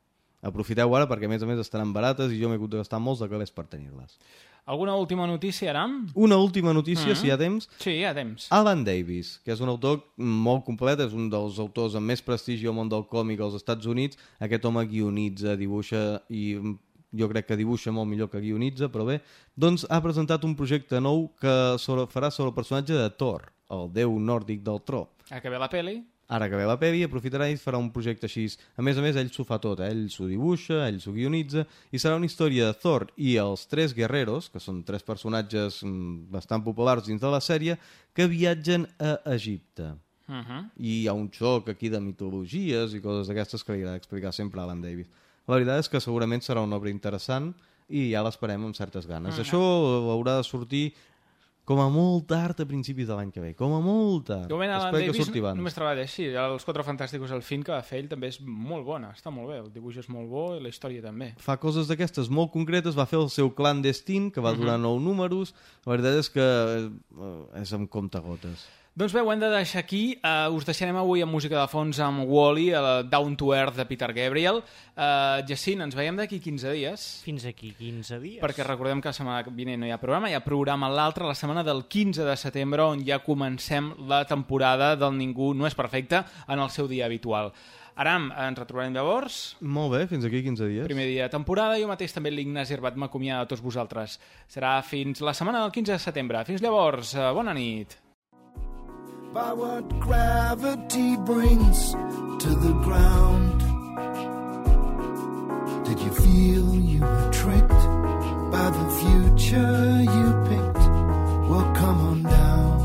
Speaker 2: Aprofiteu ara perquè a més a més estaran barates i jo m'he hagut de gastar molts de calés per tenir-les.
Speaker 1: Alguna última notícia, Aram?
Speaker 2: Una última notícia,
Speaker 1: Mhm.
Speaker 2: si hi ha temps.
Speaker 1: Sí, hi ha temps.
Speaker 2: Alan Davis, que és un autor molt complet, és un dels autors amb més prestigi al món del còmic als Estats Units. Aquest home guionitza, dibuixa i mm, jo crec que dibuixa molt millor que guionitza, però bé, doncs ha presentat un projecte nou que sobre, farà sobre el personatge de Thor, el déu nòrdic del tro.
Speaker 1: A que ve la peli?
Speaker 2: Ara que ve la peli, aprofitarà i farà un projecte així. A més a més, ell s'ho fa tot, eh? ell s'ho dibuixa, ell s'ho guionitza, i serà una història de Thor i els tres guerreros, que són tres personatges mm, bastant populars dins de la sèrie, que viatgen a Egipte.
Speaker 1: Uh -huh.
Speaker 2: I hi ha un xoc aquí de mitologies i coses d'aquestes que li agrada explicar sempre a Alan Davis. La veritat és que segurament serà una obra interessant i ja l'esperem amb certes ganes.
Speaker 1: Mm.
Speaker 2: Això haurà de sortir com a molt tard a principis de l'any que ve. Com a molt tard.
Speaker 1: Moment, Alan
Speaker 2: Espero que
Speaker 1: Davis
Speaker 2: surti abans.
Speaker 1: només treballa així. Els Quatre Fantàsticos, el film que va fer ell també és molt bona, està molt bé. El dibuix és molt bo i la història també.
Speaker 2: fa coses d'aquestes molt concretes, va fer el seu clandestin, que va
Speaker 1: Mhm.
Speaker 2: durar nou números, la veritat és que eh, és amb comptagotes.
Speaker 1: Doncs bé, ho hem de deixar aquí. Uh, us deixarem avui amb música de fons amb Wall-E, el Down to Earth de Peter Gabriel. Uh, Jacint, ens veiem d'aquí 15 dies.
Speaker 3: Fins aquí 15 dies.
Speaker 1: Perquè recordem que la setmana vinent no hi ha programa, hi ha programa l'altre, la setmana del 15 de setembre, on ja comencem la temporada del Ningú no és perfecte en el seu dia habitual. Aram, ens retrobarem llavors.
Speaker 2: Molt bé, fins aquí 15 dies.
Speaker 1: Primer dia de temporada, jo mateix també l'Ignasi Herbat m'acomiada a tots vosaltres. Serà fins la setmana del 15 de setembre. Fins llavors, eh, bona nit.
Speaker 8: by what gravity brings to the ground. Did you feel you were tricked by the future you picked? Well, come on down.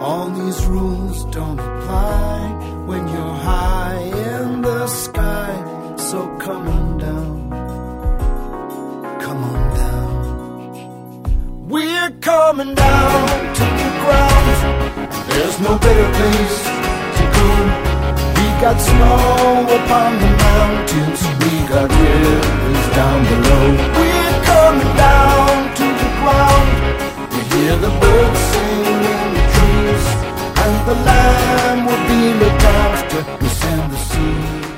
Speaker 8: All these rules don't apply when you're high in the sky, so come on. We're coming down to the ground. There's no better place to go. We got snow upon the mountains. We got rivers down below. We're coming down to the ground. We hear the birds sing in the trees. And the land will be looked after. We send the sea